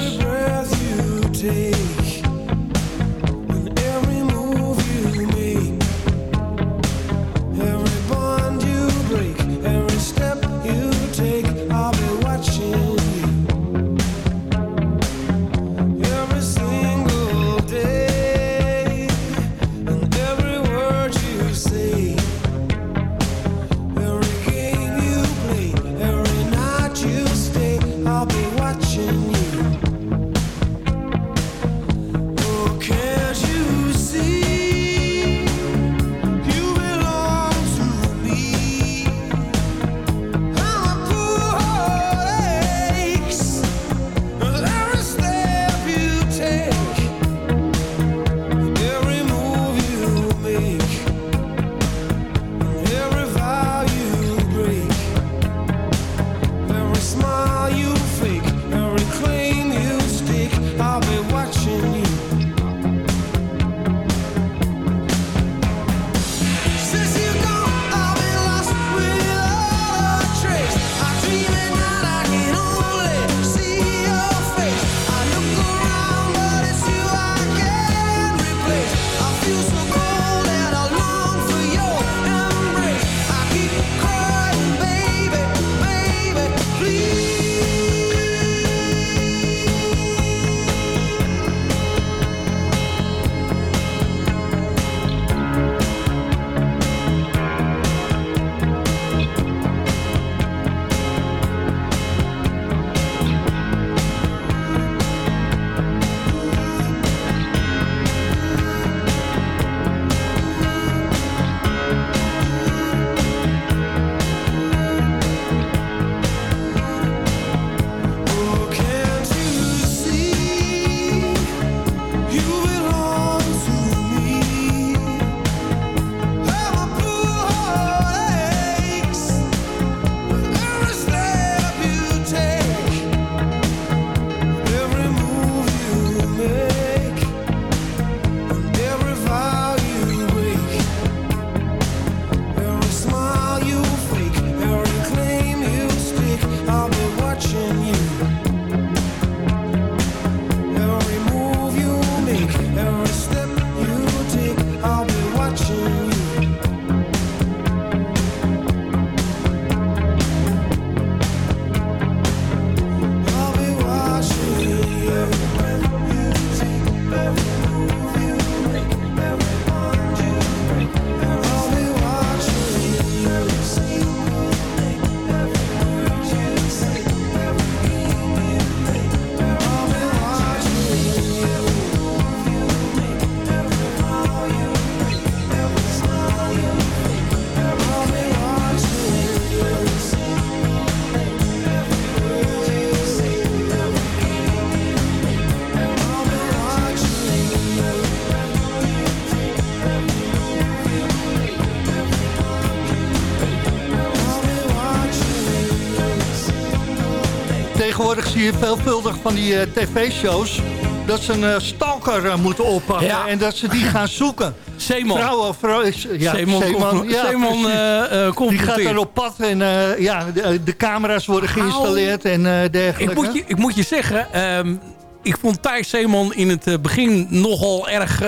Zie je veelvuldig van die eh, tv-shows... dat ze een eh, stalker eh, moeten oppakken
Ja.
en dat ze die gaan zoeken.
Zeeman.
Vrouwen, vrouw, ja,
eh, eh,
Die gaat er op pad en ja, de, de camera's worden geïnstalleerd en eh, dergelijke.
Ik moet, je, ik moet je zeggen, ehm, ik vond Thijs Zeeman in het begin nogal erg...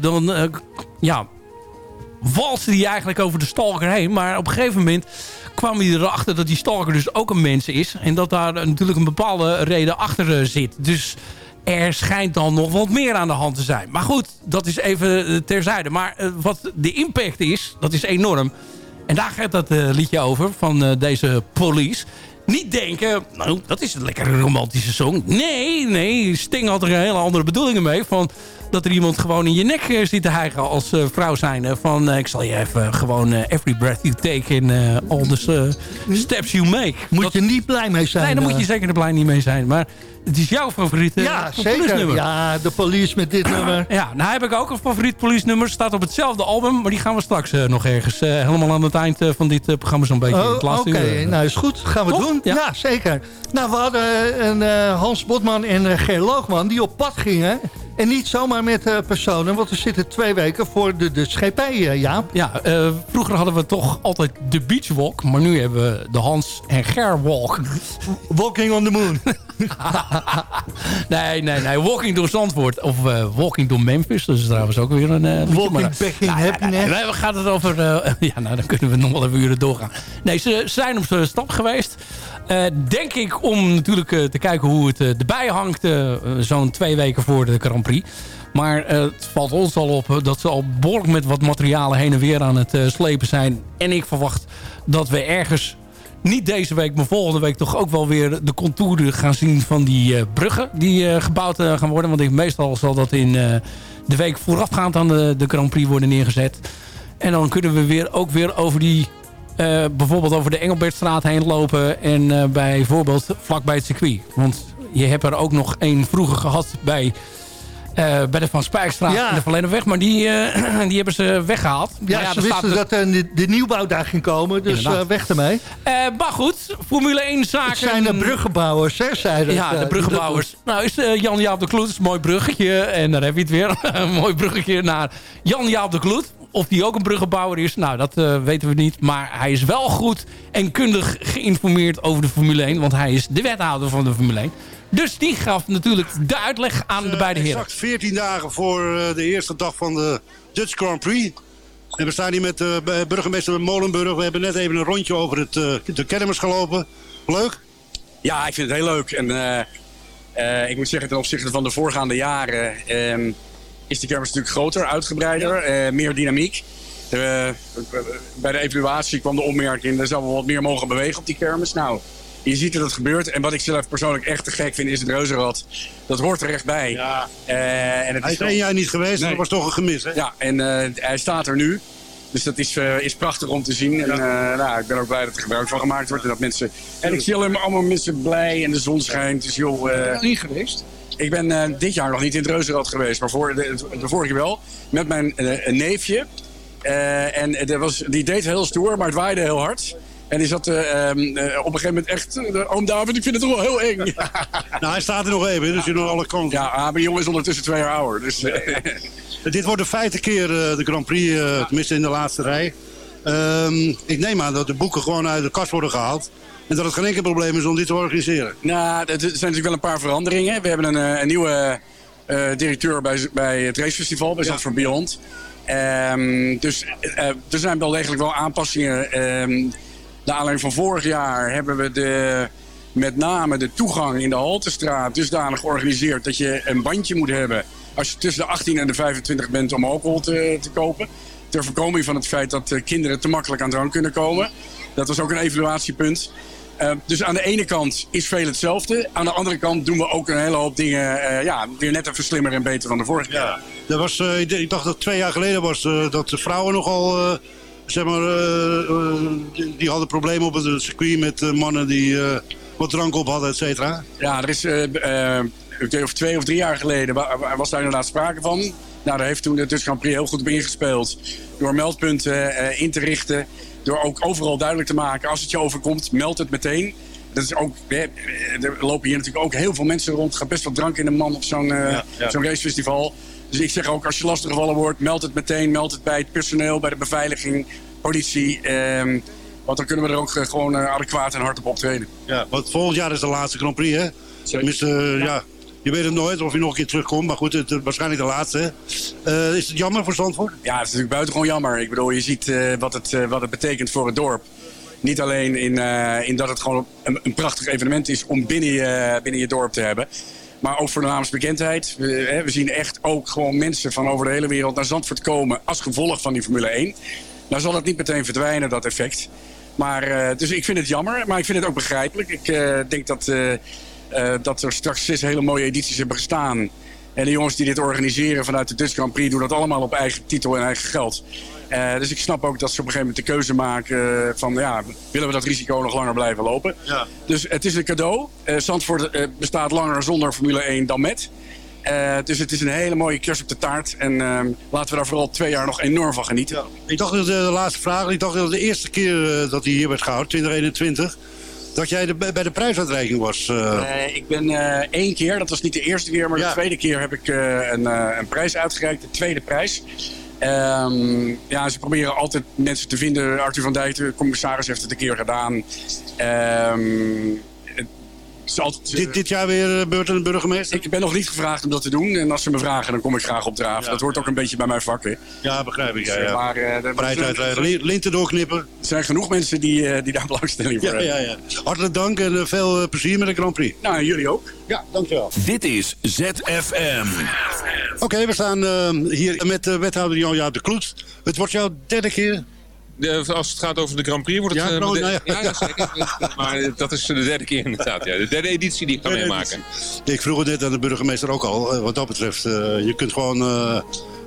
dan, ja, walste hij eigenlijk over de stalker heen. Maar op een gegeven moment kwam hij erachter dat die stalker dus ook een mens is. En dat daar natuurlijk een bepaalde reden achter eh, zit. Dus er schijnt dan nog wat meer aan de hand te zijn. Maar goed, dat is even eh, terzijde. Maar eh, wat de impact is, dat is enorm. En daar gaat dat liedje over van deze police. Niet denken, nou, dat is een lekkere romantische song. Nee, nee, Sting had er een hele andere bedoelingen mee. Van, dat er iemand gewoon in je nek eh, zit te hijgen als eh, vrouw zijn. van, eh, ik zal je even gewoon every breath you take in all the eh, steps you make.
Moet
Dat-
je niet blij mee zijn.
Nee, daar moet je zeker er blij niet mee zijn. Maar het is jouw favoriete
Ja, zeker. Ja, de police met dit nummer.
Ja, nou heb ik ook een favoriet police nummer. Staat op hetzelfde album, maar die gaan we straks nog ergens... helemaal aan het eind van dit programma zo'n beetje in
Oh,
het
Oké, nou is goed. Gaan we doen. Ja.
Ja.
zeker. Nou, we hadden een Hans Botman en Ger Loogman die op pad gingen. En niet zomaar met eh, personen, want we zitten twee weken voor de, de scheepij, eh, Jaap.
Ja, eh, vroeger hadden we toch altijd de Beach Walk. Maar nu hebben we de Hans en Ger Walk.
Walking on the moon.
nee, nee, nee. Walking door Zandvoort. Of Walking door Memphis. Dat is trouwens ook weer een...
Walking
maar-
back in
Nou,
happiness.
nee, we gaan het over... ja, nou, dan kunnen we nog wel even uren doorgaan. Nee, ze zijn op de stap geweest. Denk ik om natuurlijk te kijken hoe het erbij hangt. Zo'n twee weken voor de Grand Prix. Maar eh, het valt ons al op eh, dat ze al behoorlijk met wat materialen heen en weer aan het eh, slepen zijn. En ik verwacht dat we ergens niet deze week, maar volgende week toch ook wel weer de contouren gaan zien van die bruggen die gebouwd gaan worden. Want ik, meestal zal dat in de week voorafgaand aan de, de Grand Prix worden neergezet. En dan kunnen we weer, ook weer over die, bijvoorbeeld over de Engelbertstraat heen lopen. En bijvoorbeeld vlakbij het circuit. Want je hebt er ook nog één vroeger gehad bij... eh, bij de Van Spijkstraat
Ja.
en de Verlenen maar die, eh, die hebben ze weggehaald.
Ja,
Maar
ze
er
wisten
staat-
dat eh, de, de nieuwbouw daar ging komen, dus weg ermee.
Maar goed, Formule 1 zaken...
Het zijn de bruggenbouwers, hè, zeiden
Ja, de bruggenbouwers. Nou is Jan-Jaap de Kloet, mooi bruggetje. En daar heb je het weer. een mooi bruggetje naar Jan-Jaap de Kloet. Of die ook een bruggenbouwer is, nou dat weten we niet. Maar hij is wel goed en kundig geïnformeerd over de Formule 1. Want hij is de wethouder van de Formule 1. Dus die gaf natuurlijk de uitleg aan de beide heren.
Exact 14 dagen voor eh, de eerste dag van de Dutch Grand Prix. En we staan hier met eh, burgemeester Molenburg. We hebben net even een rondje over het, eh, de kermis gelopen. Leuk?
Ja, ik vind het heel leuk. En eh, eh, ik moet zeggen, ten opzichte van de voorgaande jaren ehm, is de kermis natuurlijk groter, uitgebreider, eh, meer dynamiek. Eh, bij de evaluatie kwam de opmerking, er zou wel wat meer mogen bewegen op die kermis. Nou, je ziet dat het gebeurt. En wat ik zelf persoonlijk echt te gek vind, is het reuzenrad. Dat hoort er echt bij.
Ja.
Eh, en het
Hij is
wel-
één jaar niet geweest,
Nee.
dat was toch een gemis, hè?
Ja, en eh, hij staat er nu. Dus dat is, eh, is prachtig om te zien. En eh, nou, ik ben ook blij dat er gebruik van gemaakt wordt. En, dat mensen, en ik zie alleen allemaal mensen blij en de zon schijnt. Dus joh... eh,
niet geweest?
ik ben dit jaar nog niet in het Reuzenrad geweest. Maar voor de, de vorige wel. Met mijn neefje. En dat was, die deed heel stoer, maar het waaide heel hard. En die zat eh, ehm, eh, op een gegeven moment echt... Oom David, ik vind het toch wel heel eng.
Nou, hij staat er nog even, dus je nog alle kanten.
Ja, ah, mijn jongen is ondertussen twee jaar ouder. Dus, eh,
Dit wordt de vijfde keer de Grand Prix, tenminste in de laatste rij. Ehm, ik neem aan dat de boeken gewoon uit de kast worden gehaald. En dat het geen enkel probleem is om dit te organiseren.
Nou, er zijn natuurlijk wel een paar veranderingen. We hebben een, een nieuwe directeur bij, bij het racefestival, bij Zandvoort Beyond. Ehm, dus er zijn wel degelijk wel aanpassingen. Naar aanleiding van vorig jaar hebben we de, met name de toegang in de Haltestraat dusdanig georganiseerd dat je een bandje moet hebben als je tussen de 18 en de 25 bent om alcohol te, te kopen. Ter voorkoming van het feit dat eh, kinderen te makkelijk aan drank kunnen komen. Dat was ook een evaluatiepunt. Eh, dus aan de ene kant is veel hetzelfde. Aan de andere kant doen we ook een hele hoop dingen eh, ja, weer net even slimmer en beter dan de vorige keer.
Dat was, ik dacht dat twee jaar geleden was dat de vrouwen nogal, zeg maar, eh, eh, die, die hadden problemen op het circuit met eh, mannen die eh, wat drank op hadden, et cetera.
Ja, er is eh, eh, of twee of drie jaar geleden wa- wa- was daar inderdaad sprake van. Nou, daar heeft toen de Dutch Grand Prix heel goed op ingespeeld. Door meldpunten eh, in te richten. Door ook overal duidelijk te maken, als het je overkomt, meld het meteen. Dat is ook, er lopen hier natuurlijk ook heel veel mensen rond. Er gaat best wel drank in de man op zo'n
Ja, ja.
zo'n racefestival. Dus ik zeg ook, als je lastiggevallen wordt, meld het meteen. Meld het bij het personeel, bij de beveiliging, politie. ehm, want dan kunnen we er ook eh, gewoon eh, adequaat en hard op optreden.
Ja, want volgend jaar is de laatste Grand Prix, hè? Tenminste, eh, ja. je weet het nooit of je nog een keer terugkomt. Maar goed, het, is waarschijnlijk de laatste, is het jammer voor Zandvoort?
Ja, het is natuurlijk buitengewoon jammer. Ik bedoel, je ziet wat, het, wat het betekent voor het dorp. Niet alleen in, in dat het gewoon een, een prachtig evenement is om binnen je, binnen je dorp te hebben. Maar ook voor de naamsbekendheid. We, we zien echt ook gewoon mensen van over de hele wereld naar Zandvoort komen als gevolg van die Formule 1. Nou zal het niet meteen verdwijnen, dat effect. Maar, eh, dus ik vind het jammer, maar ik vind het ook begrijpelijk. Ik eh, denk dat, eh, dat er straks zes hele mooie edities hebben gestaan. En de jongens die dit organiseren vanuit de Dutch Grand Prix doen dat allemaal op eigen titel en eigen geld. Eh, dus ik snap ook dat ze op een gegeven moment de keuze maken van ja, willen we dat risico nog langer blijven lopen?
Ja.
Dus het is een cadeau. Eh Zandvoort eh, bestaat langer zonder Formule 1 dan met. Dus het is een hele mooie kers op de taart. En ehm, laten we daar vooral twee jaar nog enorm van genieten.
Ik dacht dat de laatste vraag, ik dacht dat de eerste keer dat hij hier werd gehouden, 2021, dat jij de, bij de prijsuitreiking was.
ik ben één keer, dat was niet de eerste keer, maar de tweede keer heb ik een, een prijs uitgereikt. De tweede prijs. Ehm, ja, ze proberen altijd mensen te vinden. Arthur van Dijk, de commissaris, heeft het een keer gedaan. Ehm, altijd,
dit, dit jaar weer uh, beurt aan de burgemeester?
Ik ben nog niet gevraagd om dat te doen. En als ze me vragen, dan kom ik graag opdraven. Dat hoort ook een beetje bij mijn vak. Hè.
Ja, begrijp ik. Ja, ja.
Maar, eh, er-
li- linten doorknippen.
Er zijn genoeg mensen die, eh, die daar belangstelling voor
Ja, ja,
hebben.
ja. Hartelijk dank en eh, veel eh, plezier met de Grand Prix.
Nou, en jullie ook.
Ja, dankjewel.
Dit is ZFM.
Oké, we staan eh, hier met uh, wethouder Jan-Jaap de Kloet. Het wordt jouw derde keer.
De- als het gaat over de Grand Prix wordt het...
Ja,
eh, de-
nou ja.
ja, maar eh, dat is de derde keer inderdaad. Ja. De derde editie die ik ga meemaken.
Ik vroeg het net aan de burgemeester ook al. eh, wat dat betreft, je kunt gewoon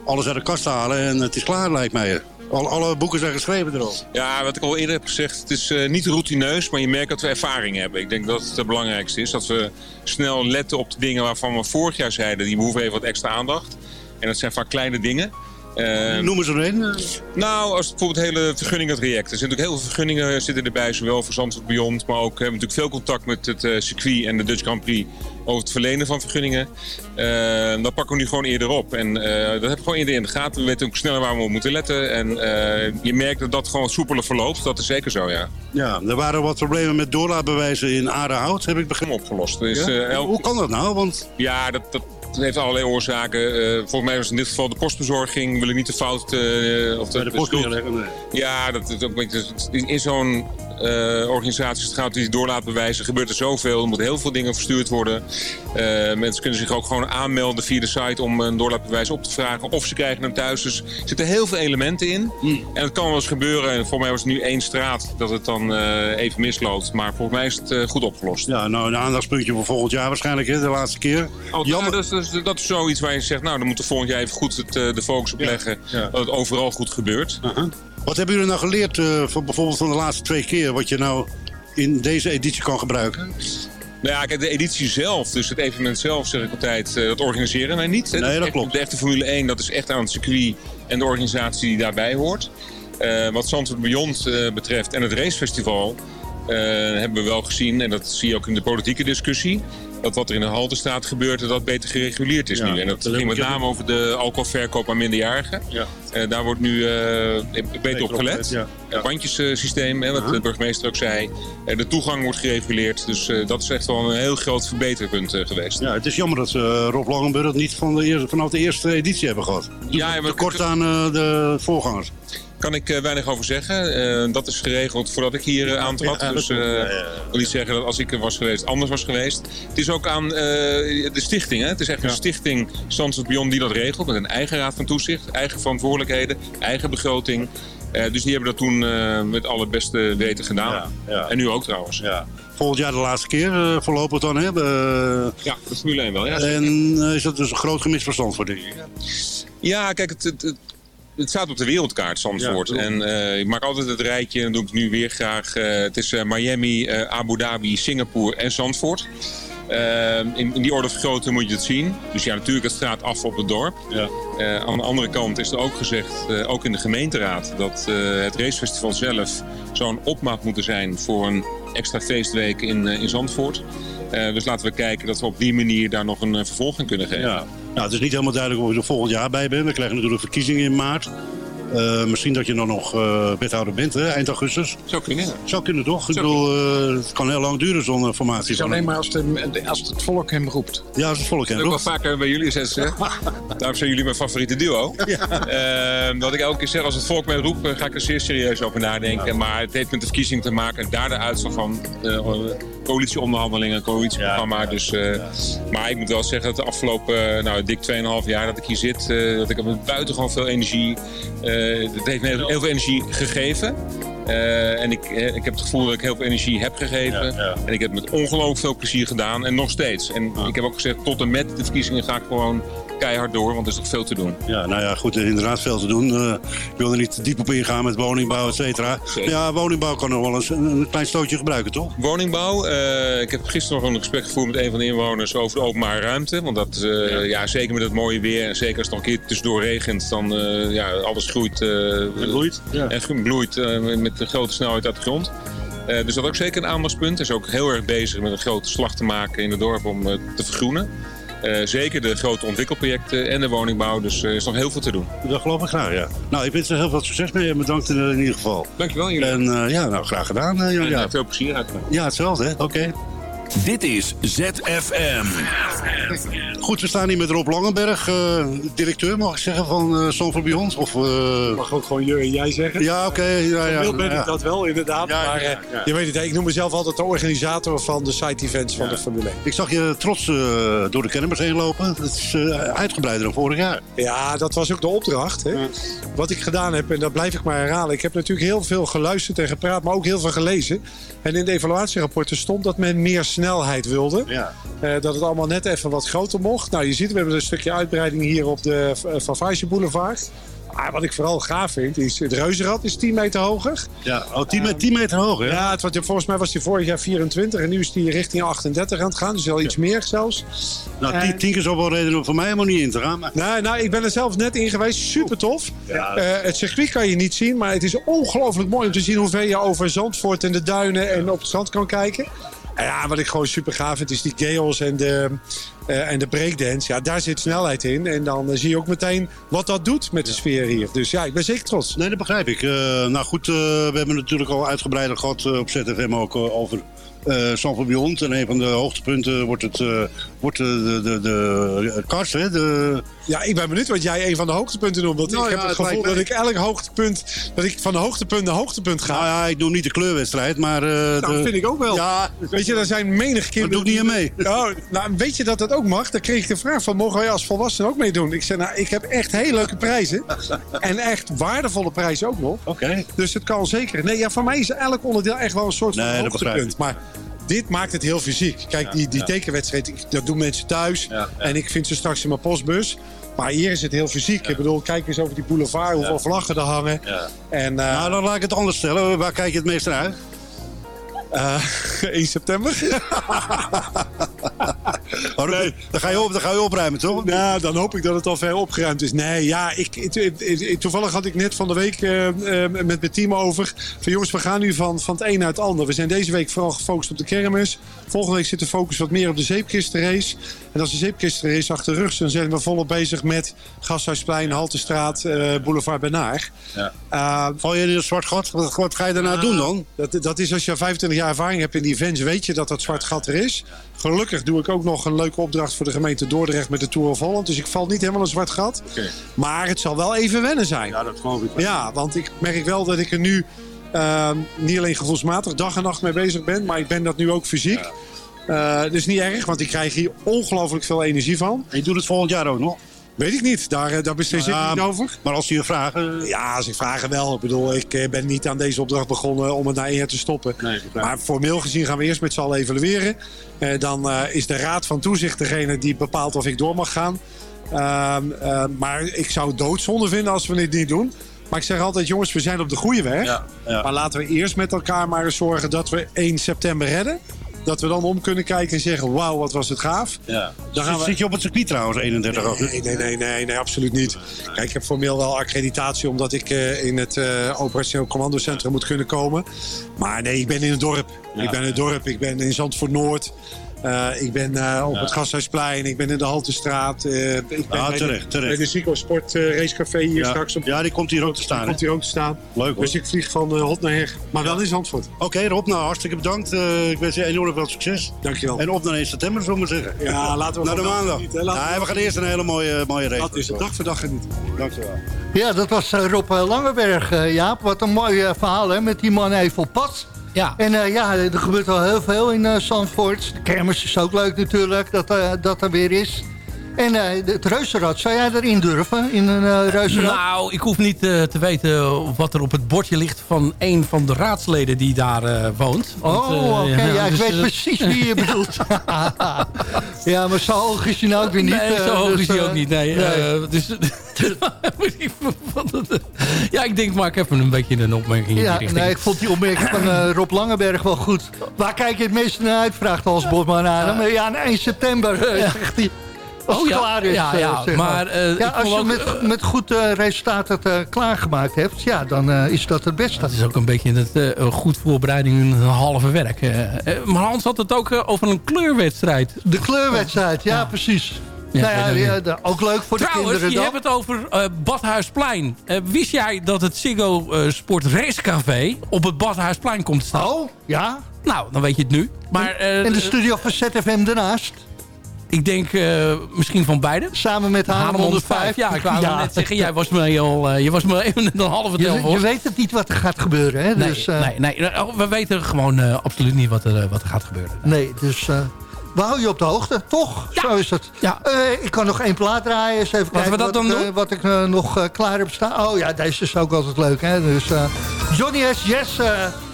alles uit de kast halen en het is klaar, lijkt mij. Al, alle boeken zijn geschreven erop.
Ja, wat ik al eerder heb gezegd, het is niet routineus, maar je merkt dat we ervaring hebben. Ik denk dat het het belangrijkste is. Dat we snel letten op de dingen waarvan we vorig jaar zeiden, die behoeven even wat extra aandacht. En dat zijn vaak kleine dingen. Eh,
Noem eens er een.
Nou, als bijvoorbeeld hele vergunningentrajecten. Er zitten natuurlijk heel veel vergunningen zitten erbij, zowel voor Zandvoort Beyond, maar ook we hebben natuurlijk veel contact met het eh, circuit en de Dutch Grand Prix over het verlenen van vergunningen. Eh, dat pakken we nu gewoon eerder op. En eh, dat hebben we gewoon eerder in de gaten. We weten ook sneller waar we op moeten letten. En eh, je merkt dat dat gewoon soepeler verloopt. Dat is zeker zo, ja.
Ja, er waren wat problemen met doorlaatbewijzen in Aardehout, heb ik begrepen.
Opgelost. Dus,
Ja?
elk-
Hoe kan dat nou? Want
Ja, dat, dat heeft allerlei oorzaken. Eh, volgens mij was in dit geval de postbezorging. Wil ik niet de fout... eh, of
de nee.
Ja, dat is ook een beetje, in in zo'n eh, organisatie, als het gaat die doorlaatbewijzen, gebeurt er zoveel. Er moeten heel veel dingen verstuurd worden. Eh, mensen kunnen zich ook gewoon aanmelden via de site om een doorlaatbewijs op te vragen. Of ze krijgen hem thuis. Dus er zitten heel veel elementen in. En het kan wel eens gebeuren. En voor mij was het nu één straat dat het dan eh, even misloopt. Maar volgens mij is het goed opgelost.
Ja, nou een aandachtspuntje voor volgend jaar waarschijnlijk, hè, de laatste keer.
Oh,
Jammer.
dat, is, dat, dat is zoiets waar je zegt, nou, dan moet er volgend jaar even goed het, de focus op leggen. Dat het overal goed gebeurt.
Wat hebben jullie nou geleerd van, bijvoorbeeld van de laatste twee keer, wat je nou in deze editie kan gebruiken?
Nou ja, kijk, de editie zelf, dus het evenement zelf, zeg ik altijd, eh, dat organiseren wij niet. Hè.
Nee, dat
echt-
klopt.
De echte Formule 1, dat is echt aan het circuit en de organisatie die daarbij hoort. Eh, wat Zandvoort Beyond eh, betreft en het racefestival eh, hebben we wel gezien, en dat zie je ook in de politieke discussie, dat wat er in de Haltestraat gebeurt, dat dat beter gereguleerd is
Ja,
nu. En dat ging met name over de alcoholverkoop aan minderjarigen.
Ja.
Eh, daar wordt nu eh, beter op gelet.
ja.
Het bandjesysteem, hè, wat de burgemeester ook zei. Eh, de toegang wordt gereguleerd. Dus eh, dat is echt wel een heel groot verbeterpunt eh, geweest.
Ja, het is jammer dat ze Rob Langenburg het niet van de eerste, vanaf de eerste editie hebben gehad.
Ja, maar
Kort aan eh, de voorgangers.
Kan ik eh, weinig over zeggen. Eh, dat is geregeld voordat ik hier eh, aantrad. Dus ik wil niet zeggen dat als ik er was geweest, anders was geweest. Het is ook aan de stichting. Hè? Het is echt een stichting Zandvoort Beyond die dat regelt. Met een eigen raad van toezicht, eigen verantwoordelijkheden, eigen begroting. Dus die hebben dat toen met alle beste weten gedaan.
Ja, ja.
En nu ook trouwens.
Ja. Volgend jaar de laatste keer voorlopig dan, hè?
Ja, de Formule 1 wel. Ja,
en is dat dus een groot gemist verstand voor die?
Ja, kijk, het, het, het, het staat op de wereldkaart, Zandvoort.
Ja,
en eh, ik maak altijd het rijtje, en dat doe ik nu weer graag. eh, het is eh, Miami, Abu Dhabi, Singapore en Zandvoort. In, in die orde van grootte moet je het zien. Dus ja, natuurlijk, het straat af op het dorp.
Ja.
Aan de andere kant is er ook gezegd, ook in de gemeenteraad, dat het racefestival zelf zou een opmaat moeten zijn voor een extra feestweek in, in Zandvoort. Eh, dus laten we kijken dat we op die manier daar nog een eh, vervolg kunnen geven.
Ja. Nou, het is niet helemaal duidelijk of je er volgend jaar bij bent. We krijgen natuurlijk verkiezingen in maart. Eh, misschien dat je dan nog eh, wethouder bent, hè, eind augustus.
Zou kunnen.
Zou kunnen toch? Ik bedoel, eh, het kan heel lang duren zonder formatie.
Het is alleen maar als, de, als het volk hem roept.
Ja, als het volk
Dat
hè,
heb ik
toch?
wel vaker bij jullie zitten. Daarom zijn jullie mijn favoriete duo. Ehm, dat ik elke keer zeg, als het volk mij roept, ga ik er zeer serieus over nadenken. Maar het heeft met de verkiezing te maken. En daar de uitslag van eh, coalitieonderhandelingen, coalitieprogramma. dus, eh, Maar ik moet wel zeggen dat de afgelopen, nou, dik 2,5 jaar dat ik hier zit, eh, dat ik heb met buitengewoon veel energie. eh het heeft me heel, heel veel energie gegeven. Eh, en ik, eh, ik heb het gevoel dat ik heel veel energie heb gegeven. En ik heb het met ongelooflijk veel plezier gedaan. En nog steeds. En ik heb ook gezegd, tot en met de verkiezingen ga ik gewoon keihard door. Want er is nog veel te doen.
Ja, nou ja, goed, er inderdaad veel te doen. Eh, ik wil er niet te diep op ingaan met woningbouw, et cetera. Ja, woningbouw kan nog wel eens een, een klein stootje gebruiken, toch?
Woningbouw. eh, ik heb gisteren nog een gesprek gevoerd met een van de inwoners over de openbare ruimte. Want dat, eh, ja. zeker met het mooie weer en zeker als het nog een keer tussendoor regent, dan ja, alles groeit. en
bloeit. Ja.
En bloeit met de grote snelheid uit de grond. Dus dat is ook zeker een aandachtspunt. Hij is ook heel erg bezig met een grote slag te maken in het dorp om te vergroenen. Uh, zeker de grote ontwikkelprojecten en de woningbouw. Dus er is nog heel veel te doen.
Dat geloof ik graag, ja. Nou, ik wens er heel veel succes mee en bedankt in, in ieder geval.
Dankjewel, jullie.
En ja, nou, graag gedaan.
En, ja. Veel plezier uit.
Ja, hetzelfde, Oké. Okay.
Dit is ZFM.
Goed, we staan hier met Rob Langenberg, uh, directeur mag ik zeggen van uh, Son for Beyond. Of, uh...
Mag ook gewoon je en jij zeggen.
Ja, oké. Okay, ja, ja,
ben ja. ik dat wel, inderdaad. Ja, maar ja, je weet het, ik noem mezelf altijd de organisator van de side events van de Formule 1.
Ik zag je trots uh, door de kermis heen lopen. Dat is uh, uitgebreider dan vorig jaar.
Ja, dat was ook de opdracht. Hè? Wat ik gedaan heb, en dat blijf ik maar herhalen. Ik heb natuurlijk heel veel geluisterd en gepraat, maar ook heel veel gelezen. En in de evaluatierapporten stond dat men meer snelheid wilde.
Ja.
Uh, dat het allemaal net even wat groter mocht. Nou, je ziet, we hebben een stukje uitbreiding hier op de Van Vaasje Boulevard. Maar wat ik vooral gaaf vind, is het reuzenrad is 10 meter hoger.
Ja, oh, 10, meter, 10 meter hoger.
Ja, het, wat, volgens mij was hij vorig jaar 24 en nu is hij richting 38 aan het gaan. Dus wel iets ja. meer zelfs.
Nou, en... 10 keer zoveel reden om voor mij helemaal niet in te gaan. Maar...
Nee, nou, ik ben er zelf net in geweest. Super tof.
Ja.
Uh, het circuit kan je niet zien, maar het is ongelooflijk mooi om te zien hoe ver je over Zandvoort en de duinen en op het strand kan kijken. Ja, wat ik gewoon super gaaf vind is die chaos en de, uh, en de breakdance. Ja, daar zit snelheid in. En dan uh, zie je ook meteen wat dat doet met de sfeer hier. Dus ja, ik ben zeker trots.
Nee, dat begrijp ik. Uh, nou goed, we hebben natuurlijk al uitgebreider gehad op ZFM ook over uh, Sanford Beyond. En een van de hoogtepunten wordt het, uh, wordt de, de, de, de kast, hè? De...
Ja, ik ben benieuwd wat jij een van de hoogtepunten noemt. Want nou, ik heb ja, het gevoel dat ik elk hoogtepunt, dat ik van hoogtepunt naar hoogtepunt ga.
Nou ja, ik doe niet de kleurwedstrijd, maar... Uh,
nou,
de...
vind ik ook wel.
Ja,
weet je, er zijn menig kinderen...
Dat doe ik niet aan mee.
Oh, nou, weet je dat dat ook mag? Daar kreeg ik de vraag van, mogen wij als volwassenen ook meedoen? Ik zei, nou, ik heb echt heel leuke prijzen. en echt waardevolle prijzen ook nog.
Oké. Okay.
Dus het kan zeker. Nee, ja, voor mij is elk onderdeel echt wel een soort van
nee,
hoogtepunt. Maar dit maakt het heel fysiek. Kijk, die, die ja. tekenwedstrijd, dat doen mensen thuis.
Ja, ja.
En ik vind ze straks in mijn postbus. Maar hier is het heel fysiek. Ik bedoel, kijk eens over die boulevard, hoeveel vlaggen er hangen. En, uh,
nou, dan laat ik het anders stellen. Waar kijk je het meest naar uit?
Uh, 1 september.
oh, nee. dan, ga je op, dan ga je opruimen, toch?
Nou, dan hoop ik dat het al ver opgeruimd is. Nee, ja, ik, toevallig had ik net van de week uh, uh, met mijn team over. Van jongens, we gaan nu van, van het een naar het ander. We zijn deze week vooral gefocust op de kermis. Volgende week zit de focus wat meer op de zeepkistenrace. En als de achter de rug is, dan zijn we volop bezig met Gasthuisplein, Haltestraat, uh, Boulevard Benaar.
Ja. Uh, Val je in een zwart gat? Wat, wat ga je daarna doen dan?
Dat, dat is als je 25 jaar ervaring hebt in die events, weet je dat dat zwart gat er is. Gelukkig doe ik ook nog een leuke opdracht voor de gemeente Dordrecht met de Tour of Holland. Dus ik val niet helemaal een zwart gat.
Okay.
Maar het zal wel even wennen zijn.
Ja, dat geloof ik wel.
Ja, want ik merk wel dat ik er nu uh, niet alleen gevoelsmatig dag en nacht mee bezig ben. Maar ik ben dat nu ook fysiek. Ja. Uh, is niet erg, want ik krijg hier ongelooflijk veel energie van.
En je doet het volgend jaar ook nog?
Weet ik niet, daar, daar beslis ik niet over.
Maar als die je vragen...
Ja, als ik vragen wel. Ik bedoel, ik ben niet aan deze opdracht begonnen om het na één jaar te stoppen.
Nee,
maar formeel gezien gaan we eerst met z'n allen evalueren. Uh, dan uh, is de raad van toezicht degene die bepaalt of ik door mag gaan. Uh, maar ik zou het doodzonde vinden als we dit niet doen. Maar ik zeg altijd, jongens, we zijn op de goede weg.
Ja, ja.
Maar laten we eerst met elkaar maar eens zorgen dat we 1 september redden. Dat we dan om kunnen kijken en zeggen, wauw, wat was het gaaf.
Ja. Dan gaan we... Zit je op het circuit trouwens, 31 augustus?
Nee, nee, nee, nee, nee, absoluut niet. Kijk, ik heb formeel wel accreditatie omdat ik uh, in het uh, operationeel commandocentrum moet kunnen komen. Maar nee, ik ben in het dorp. Ja. Ik ben in het dorp, ik ben in Zandvoort Noord. Uh, ik ben uh, op ja. het Gasthuisplein, ik ben in de Haltestraat. Uh, ik ben
ah,
bij,
terecht,
de,
terecht.
bij de Zico Sport racecafé hier
ja.
straks. Op,
ja, die komt hier ook te staan.
Die komt hier ook te staan.
Leuk hoor.
Dus ik vlieg van hot naar her, maar wel in Zandvoort.
Oké, okay, Rob, nou hartstikke bedankt. ik wens je enorm veel succes.
Dankjewel.
En op naar 1 september, zullen we zeggen.
Ja, laten we
naar de maandag.
Niet,
ja, we gaan eerst een hele mooie, mooie race.
Dat is het, dag voor dag genieten.
Dankjewel.
Ja, dat was Rob Langeberg, Jaap. Wat een mooi verhaal hè, met die man even op pad.
Ja.
En uh, ja, er gebeurt wel heel veel in uh, Zandvoort. De kermis is ook leuk natuurlijk, dat, uh, dat er weer is. En eh, het reuzenrad, zou jij erin durven? In een reuzenrad?
Nou, ik hoef niet eh, te weten wat er op het bordje ligt van een van de raadsleden die daar woont. Want,
Oh, oké. ja, ik
dus,
weet precies wie je bedoelt. ja, maar zo hoog is hij nou ook weer niet.
Nee, zo hoog
dus,
is hij ook niet. Nee,
nee.
dus, ja, ik denk, maak even een beetje een opmerking in
Ja,
die richting.
nee, ik vond die opmerking van Rob Langenberg wel goed. Waar kijk je het meeste naar uit, vraagt Hans Bosman aan hem. Ja, aan 1 september, zegt hij. Als
Oh, ja.
klaar is.
Ja,
eh,
ja,
zeg
maar, eh,
ja, als je met, met goed eh, resultaat het eh, klaargemaakt hebt, ja, dan eh, is dat het beste.
Dat is ook een beetje het, eh, een goed voorbereiding in een halve werk. eh. Eh, maar Hans had het ook eh, over een kleurwedstrijd.
De kleurwedstrijd, ja, precies.
Ja,
nou ja, de- ook leuk voor de
Trouwens,
kinderen
je
dan.
hebt het over eh, Badhuisplein. Eh, wist jij dat het Ziggo eh, Sport Racecafé op het Badhuisplein komt te staan?
Oh, ja.
Nou, dan weet je het nu. Maar, eh,
en de studio van ZFM daarnaast?
Ik denk eh, misschien van beide.
Samen met Haarlem 105.
Ja, ik wou
Ja.
net zeggen, jij was me al, eh, je was me even een halve tel
Je, je weet het niet wat er gaat gebeuren, hè?
Nee,
dus, eh,
nee, nee, oh, we weten gewoon absoluut niet wat er, wat er gaat gebeuren.
Nee, dus we houden je op de hoogte, toch? Zo is het.
Ja.
Ik kan nog één plaat draaien. Eens even kijken
we dat
wat,
dan
ik,
doen?
wat ik nog klaar heb staan. Oh ja, deze is ook altijd leuk, hè? Dus Johnny S. Yes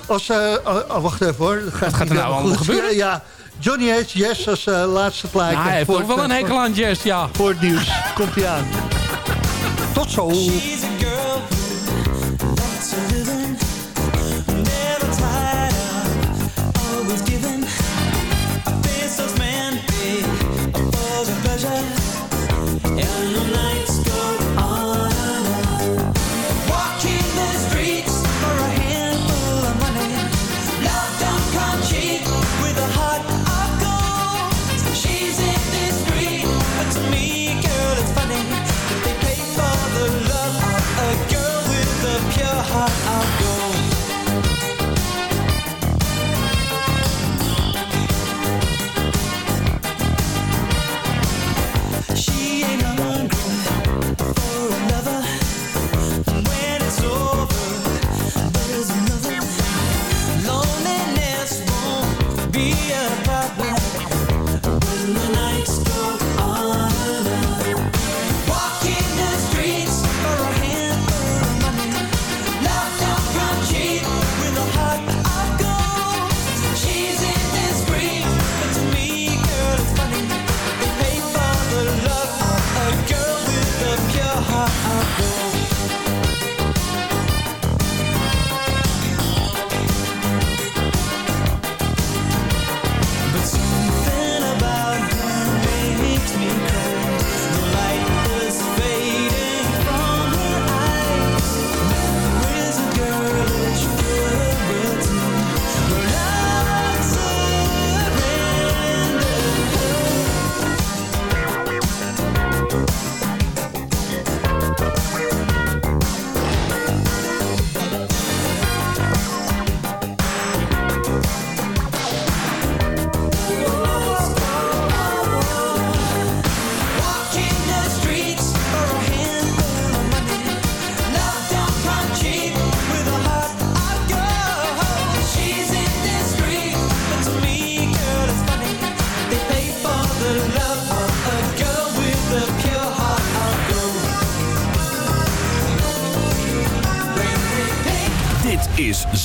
als... oh, oh, wacht even hoor. Dat
Wat gaat er nou allemaal gebeuren?
Ja, Johnny S. Yes als eh, laatste plaatje.
Ja, hij heeft
voor
toch wel een
eh,
hekel aan jazz, ja.
Voor het nieuws. Komt hij aan. Tot zo.
She's a girl